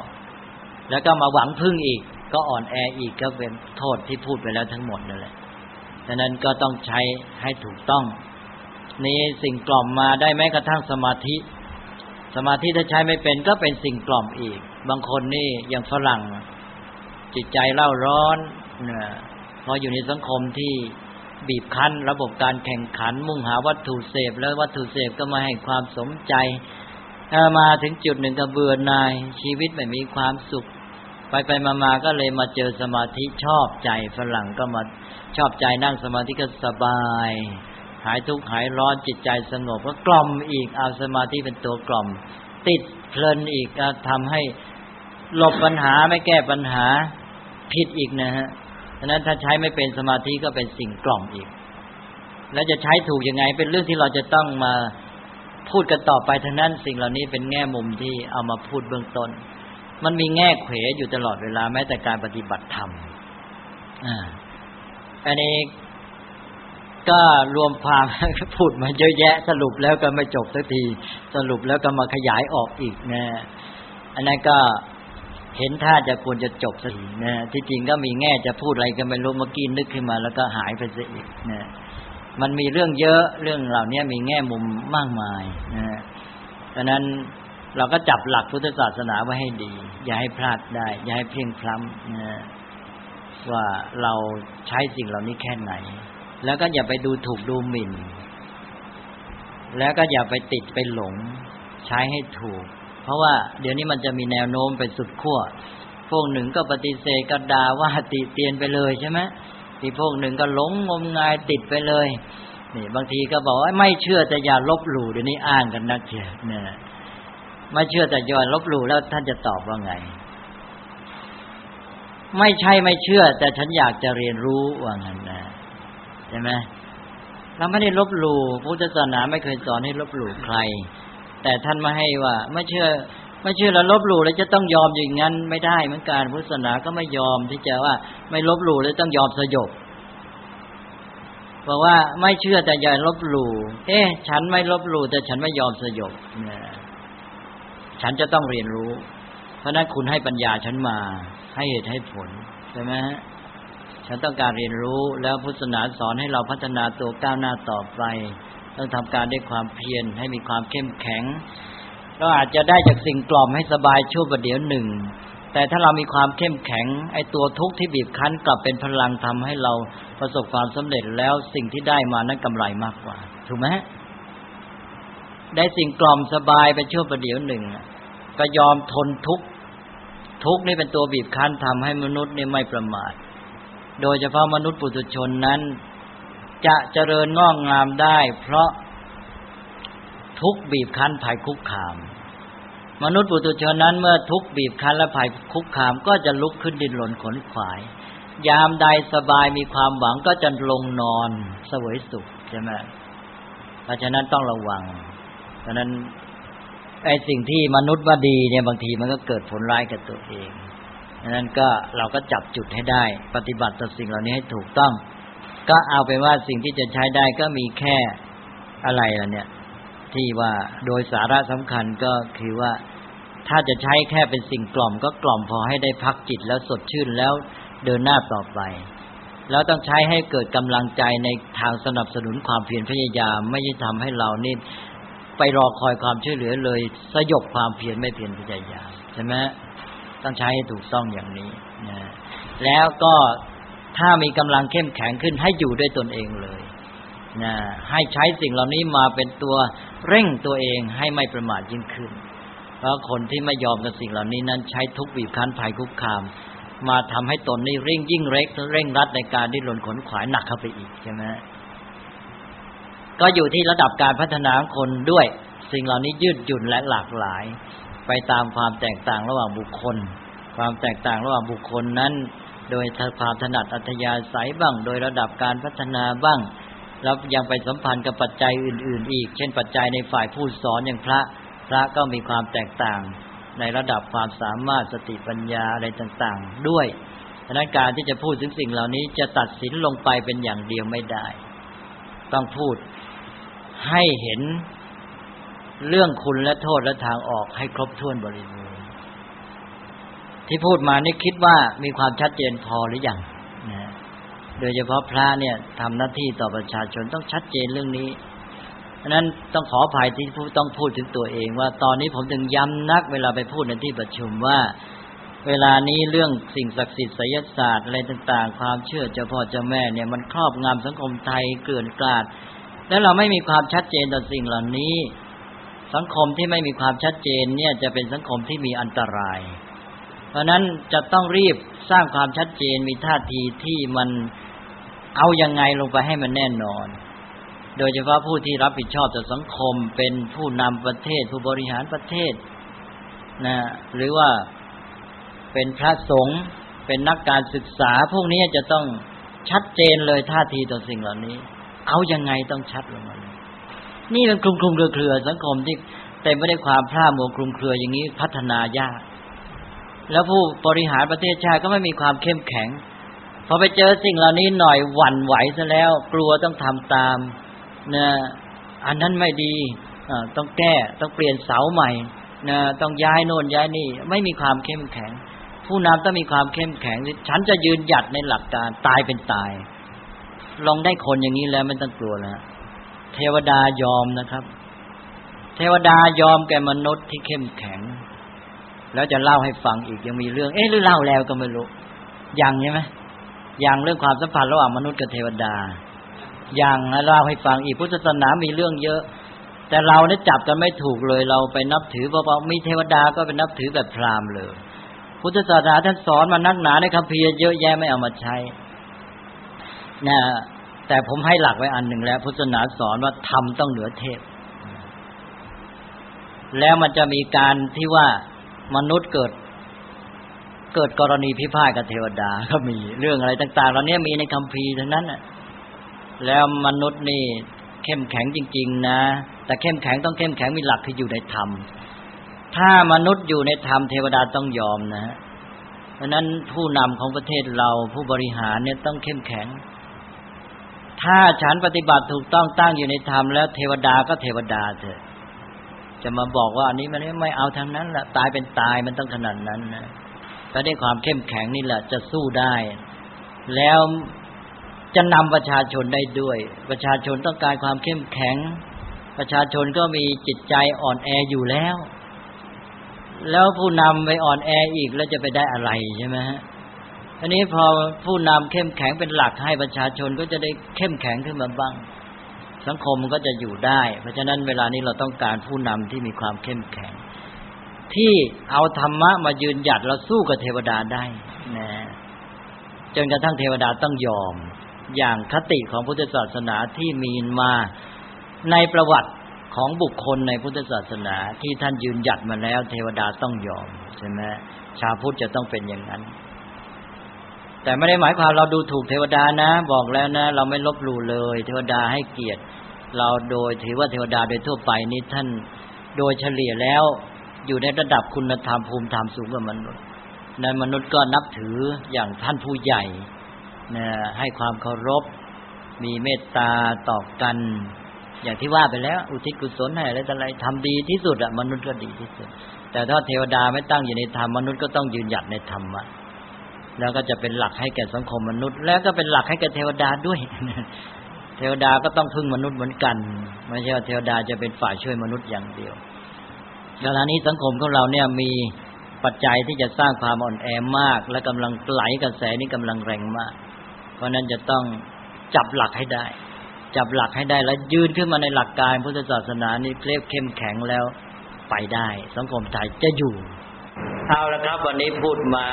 แล้วก็มาหวังพึ่งอีก ก็อ่อนแออีกก็เป็นโทษที่พูดไปแล้วทั้งหมดนั่นแหละดังนั้นก็ต้องใช้ให้ถูกต้อง นี่สิ่งกล่อมมาได้แม้กระทั่งสมาธิ สมาธิถ้าใช้ไม่เป็นก็เป็นสิ่งกล่อมอีก บางคนนี่อย่างฝรั่ง จิตใจเล่าร้อนเนะพออยู่ในสังคมที่ บีบคั้น ระบบการแข่งขัน มุ่งหาวัตถุเสพ แล้ววัตถุเสพก็มาให้ความสมใจมาถึงจุดหนึ่งก็เบื่อหน่าย ชีวิตไม่มีความสุข ไปไปมาๆก็เลยมาเจอสมาธิชอบใจฝรั่งก็มาชอบใจนั่งสมาธิก็สบาย หายทุกข์หายร้อนจิตใจสงบก็กล่อมอีกเอาสมาธิเป็นตัวกล่อม ติดเพลินอีกทำให้หลบปัญหาไม่แก้ปัญหาผิดอีกนะฮะ ฉะนั้นถ้าใช้ไม่เป็นสมาธิก็เป็นสิ่งกล่อมอีก แล้วจะใช้ถูกยังไง เป็นเรื่องที่เราจะต้องมาพูดกันต่อไปทั้งนั้นสิ่งเหล่านี้เป็นแง่มุมที่เอามาพูดเบื้องต้น มันมีแง่เขวอยู่ตลอดเวลาแม้แต่การปฏิบัติธรรมอ่าอันนี้ก็รวมความพูดมาเยอะแยะ สรุปแล้วก็ไม่จบสักที สรุปแล้วก็มาขยายออกอีกนะอันนั้นก็ เห็นท่าจะควรจะจบสักทีนะที่จริงก็มีแง่จะพูดอะไรกันไม่รู้เมื่อกี้นึกขึ้นมา แล้วก็หายไปซะอีกนะมันมีเรื่องเยอะเรื่องเหล่านี้มีแง่มุมมากมายนะดังนั้นเราก็จับหลักพุทธศาสนาไว้ให้ดี อย่าให้พลาดได้ อย่าให้เพียงพล้ำนะว่าเราใช้สิ่งเหล่านี้แค่ไหน แล้วก็อย่าไปดูถูกดูหมิ่น แล้วก็อย่าไปติดไปหลง ใช้ให้ถูก เพราะว่าเดี๋ยวนี้มันจะมีแนวโน้มไปสุดขั้ว พวกหนึ่งก็ปฏิเสธก็ด่าว่าติเตียนไปเลยใช่ไหมที่พวกหนึ่งก็หลงงมงายติดไปเลยนี่บางทีก็บอกว่าไม่เชื่อแต่อย่าลบหลู่เดี๋ยวนี้อ้างกันนักเชียเนี่ยไม่เชื่อแต่อย่าลบหลู่แล้วท่านจะตอบว่าไง ไม่ใช่ไม่เชื่อ แต่ฉันอยากจะเรียนรู้ว่างั้นนะใช่ไหมเราไม่ได้ลบหลู่พุทธศาสนาไม่เคยสอนให้ลบหลู่ใคร แต่ท่านมาให้ว่า ไม่เชื่อ ไม่เชื่อแล้วลบหลู่แล้วจะต้องยอมอย่างนั้นไม่ได้เหมือนกันพุทธศาสนาก็ไม่ยอมที่จะว่า ไม่ลบหลู่แล้วต้องยอมสยบบอกว่าไม่เชื่อแต่อย่าลบหลู่เอ๊ะ ฉันไม่ลบหลู่แต่ฉันไม่ยอมสยบเนี่ยฉันจะต้องเรียนรู้ เพราะนั้นคุณให้ปัญญาฉันมา ให้เหตุให้ผลใช่ไหมฉันต้องการเรียนรู้แล้วพุทธศาสนาสอนให้เราพัฒนาตัวก้าวหน้าต่อไป ต้องทำการด้วยความเพียรให้มีความเข้มแข็ง เราอาจจะได้จากสิ่งกล่อมให้สบายชั่วประเดี๋ยวหนึ่ง แต่ถ้าเรามีความเข้มแข็ง ไอ้ตัวทุกข์ที่บีบคั้นกลับเป็นพลังทำให้เราประสบความสำเร็จแล้วสิ่งที่ได้มานั้นกำไรมากกว่า ถูกไหมได้สิ่งกล่อมสบายไปชั่วประเดี๋ยวหนึ่งก็ยอมทนทุกข์ทุกข์นี่เป็นตัวบีบคั้นทำให้มนุษย์นี่ไม่ประมาท โดยเฉพาะมนุษย์ปุถุชนนั้น จะเจริญงอกงามได้ เพราะทุกบีบคั้นภัยคุกคาม มนุษย์ปุถุชนนั้นเมื่อทุกบีบคั้นและภัยคุกคาม ก็จะลุกขึ้นดินหล่นขนขวาย ยามใดสบายมีความหวังก็จะลงนอนสวยสุขใช่ไหมเพราะฉะนั้นต้องระวังเพราะนั้นไอ้สิ่งที่มนุษย์ว่าดีเนี่ยบางทีมันก็เกิดผลร้ายกับตัวเองดังนั้นก็เราก็จับจุดให้ได้ ปฏิบัติต่อสิ่งเหล่านี้ให้ถูกต้อง ก็เอาเป็นว่าสิ่งที่จะใช้ได้ก็มีแค่อะไรล่ะเนี่ย ที่ว่าโดยสาระสำคัญก็คือว่าถ้าจะใช้แค่เป็นสิ่งกล่อม ก็กล่อมพอให้ได้พักจิตแล้วสดชื่นแล้วเดินหน้าต่อไป แล้วต้องใช้ให้เกิดกำลังใจในทางสนับสนุนความเพียรพยายามไม่ใช่ทำให้เรานี่ไปรอคอยความช่วยเหลือเลย สยบความเพียรไม่เพียรพยายามใช่ไหมต้องใช้ให้ถูกต้องอย่างนี้นะแล้วก็ ถ้ามีกำลังเข้มแข็งขึ้นให้อยู่ด้วยตนเองเลยนะให้ใช้สิ่งเหล่านี้มาเป็นตัวเร่งตัวเองให้ไม่ประมาทยิ่งขึ้น เพราะคนที่ไม่ยอมกับสิ่งเหล่านี้นั้นใช้ทุกบีบคั้นภัยคุกคาม มาทำให้ตนนี้เร่งยิ่งเร็กเร่งรัดในการที่หล่นขนขวายหนักเข้าไปอีกใช่ไหมก็อยู่ที่ระดับการพัฒนาคนด้วย สิ่งเหล่านี้ยืดหยุ่นและหลากหลาย ไปตามความแตกต่างระหว่างบุคคล ความแตกต่างระหว่างบุคคลนั้น โดยความถนัดอัธยาศัยบ้าง โดยระดับการพัฒนาบ้างแล้วยังไปสัมพันธ์กับปัจจัยอื่น ๆ อีก เช่นปัจจัยในฝ่ายผู้สอนอย่างพระ พระก็มีความแตกต่าง ในระดับความสามารถสติปัญญาอะไรต่างๆ ด้วยดังนั้นการที่จะพูดถึงสิ่งเหล่านี้จะตัดสินลงไปเป็นอย่างเดียวไม่ได้ ต้องพูดให้เห็นเรื่องคุณและโทษและทางออกให้ครบถ้วนบริบูรณ์ ที่พูดมานี่คิดว่ามีความชัดเจนพอหรืออยังนะโดยเฉพาะพระเนี่ยทำหน้าที่ต่อประชาชนต้องชัดเจนเรื่องนี้ะนั้นต้องขออภัยที่ผู้ต้องพูดถึงตัวเองว่าตอนนี้ผมถึงย้ำนักเวลาไปพูดในที่ประชุมว่า เวลานี้เรื่องสิ่งศักดิ์สิทธิ์ไสยศาสตร์อะไรต่างๆ ความเชื่อเจ้าพ่อเจ้าแม่เนี่ยมันครอบงำสังคมไทยเกลื่อนกลาด แล้วเราไม่มีความชัดเจนต่อสิ่งเหล่านี้ สังคมที่ไม่มีความชัดเจนเนี่ยจะเป็นสังคมที่มีอันตราย ราะนั้นจะต้องรีบสร้างความชัดเจนมีท่าทีที่มันเอายังไงลงไปให้มันแน่นอน โดยเฉพาะผู้ที่รับผิดชอบต่อสังคมเป็นผู้นำประเทศผู้บริหารประเทศนะหรือว่าเป็นพระสงฆ์เป็นนักการศึกษา พวกนี้จะต้องชัดเจนเลยท่าทีต่อสิ่งเหล่านี้ เอายังไงต้องชัดลงมานี่เป็นคลุมคลุมเครือเครือสังคมที่เต็มไปด้วยความพร่ามัวคลุมเครืออย่างนี้พัฒนายาก แล้วผู้บริหารประเทศชาติก็ไม่มีความเข้มแข็งพอไปเจอสิ่งเหล่านี้หน่อยหวั่นไหวซะแล้ว กลัวต้องทำตามนะอันนั้นไม่ดีต้องแก้ต้องเปลี่ยนเสาใหม่นะต้องย้ายโน่นย้ายนี่ ไม่มีความเข้มแข็ง ผู้นำต้องมีความเข้มแข็ง ฉันจะยืนหยัดในหลักการตายเป็นตาย ลองได้คนอย่างนี้แล้วไม่ต้องกลัวแล้วเทวดายอมนะครับ เทวดายอมแก่มนุษย์ที่เข้มแข็ง แล้วจะเล่าให้ฟังอีกยังมีเรื่อง เอ๊ะหรือเล่าแล้วก็ไม่รู้ ยังใช่ไหมอย่างเรื่องความสัมพันธ์ระหว่างมนุษย์กับเทวดาอย่างเล่าให้ฟังอีกพุทธศาสนามีเรื่องเยอะ แต่เราเนี่ยจับกันไม่ถูกเลย เราไปนับถือเพราะมีเทวดาก็เป็นนับถือแบบพราหมณ์เลย พุทธศาสนาท่านสอนมานักหนาในคัมภีร์เยอะแยะไม่เอามาใช้นะแต่ผมให้หลักไว้อันหนึ่งแล้ว พุทธศาสนาสอนว่าธรรมต้องเหนือเทพ แล้วมันจะมีการที่ว่า มนุษย์เกิด เกิดกรณีพิพาทกับเทวดาก็มีเรื่องอะไรต่างๆเหล่านี้มีในคัมภีร์ทั้งนั้นน่ะแล้วมนุษย์นี่เข้มแข็งจริง ๆ นะ แต่เข้มแข็งต้องเข้มแข็งมีหลักที่อยู่ในธรรม ถ้ามนุษย์อยู่ในธรรมเทวดาต้องยอมนะเพราะนั้นผู้นำของประเทศเราผู้บริหารเนี่ยต้องเข้มแข็ง ถ้าฉันปฏิบัติถูกต้องตั้งอยู่ในธรรมแล้วเทวดาก็เทวดาเถอะ จะมาบอกว่าอันนี้มันไม่เอาทางนั้นละตายเป็นตายมันต้องขนาดนั้นนะถ้าได้ความเข้มแข็งนี่แหละจะสู้ได้ แล้วจะนำประชาชนได้ด้วย ประชาชนต้องการความเข้มแข็ง ประชาชนก็มีจิตใจอ่อนแออยู่แล้ว แล้วผู้นำไปอ่อนแออีกแล้วจะไปได้อะไรใช่ไหมฮะอันนี้พอผู้นำเข้มแข็งเป็นหลักให้ประชาชนก็จะได้เข้มแข็งขึ้นมาบ้าง สังคมมันก็จะอยู่ได้ เพราะฉะนั้นเวลานี้เราต้องการผู้นำที่มีความเข้มแข็ง ที่เอาธรรมะมายืนหยัดเราสู้กับเทวดาได้นะจนกระทั่งเทวดาต้องยอม อย่างคติของพุทธศาสนาที่มีมาในประวัติของบุคคลในพุทธศาสนาที่ท่านยืนหยัดมาแล้ว เทวดาต้องยอมใช่ไหมชาวพุทธจะต้องเป็นอย่างนั้น แต่ไม่ได้หมายความเราดูถูกเทวดานะ บอกแล้วนะ เราไม่ลบหลู่เลย เทวดาให้เกียรติ เราโดยถือว่าเทวดาโดยทั่วไปนี้ท่านโดยเฉลี่ยแล้วอยู่ในระดับคุณธรรมภูมิธรรมสูงกว่ามนุษย์นั้นมนุษย์ก็นับถืออย่างท่านผู้ใหญ่นะให้ความเคารพ มีเมตตาต่อกัน อย่างที่ว่าไปแล้ว อุทิศกุศลให้อะไรต่ออะไรทำดีที่สุดอะมนุษย์ก็ดีที่สุด แต่ถ้าเทวดาไม่ตั้งอยู่ในธรรมมนุษย์ก็ต้องยืนหยัดในธรรมะแล้วก็จะเป็นหลักให้แก่สังคมมนุษย์ แล้วก็เป็นหลักให้แก่เทวดาด้วย เทวดาก็ต้องพึ่งมนุษย์เหมือนกัน ไม่ใช่ว่าเทวดาจะเป็นฝ่ายช่วยมนุษย์อย่างเดียวเวลานี้สังคมของเราเนี่ยมีปัจจัยที่จะสร้างความอ่อนแอมาก และกำลังไหลกระแสนี้กำลังแรงมาก เพราะนั้นจะต้องจับหลักให้ได้ จับหลักให้ได้แล้วยืนขึ้นมาในหลักการพุทธศาสนานี้เคลบเข้มแข็งแล้วไปได้ สังคมไทยจะอยู่เอาละครับ วันนี้พูดมา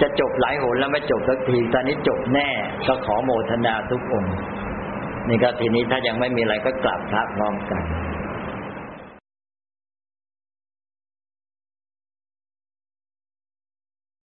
จะจบหลายหนแล้วไม่จบสักทีตอนนี้จบแน่ก็ขอโมทนาทุกองค์ นี่ก็ทีนี้ถ้ายังไม่มีอะไรก็กลับพระพร้อมกัน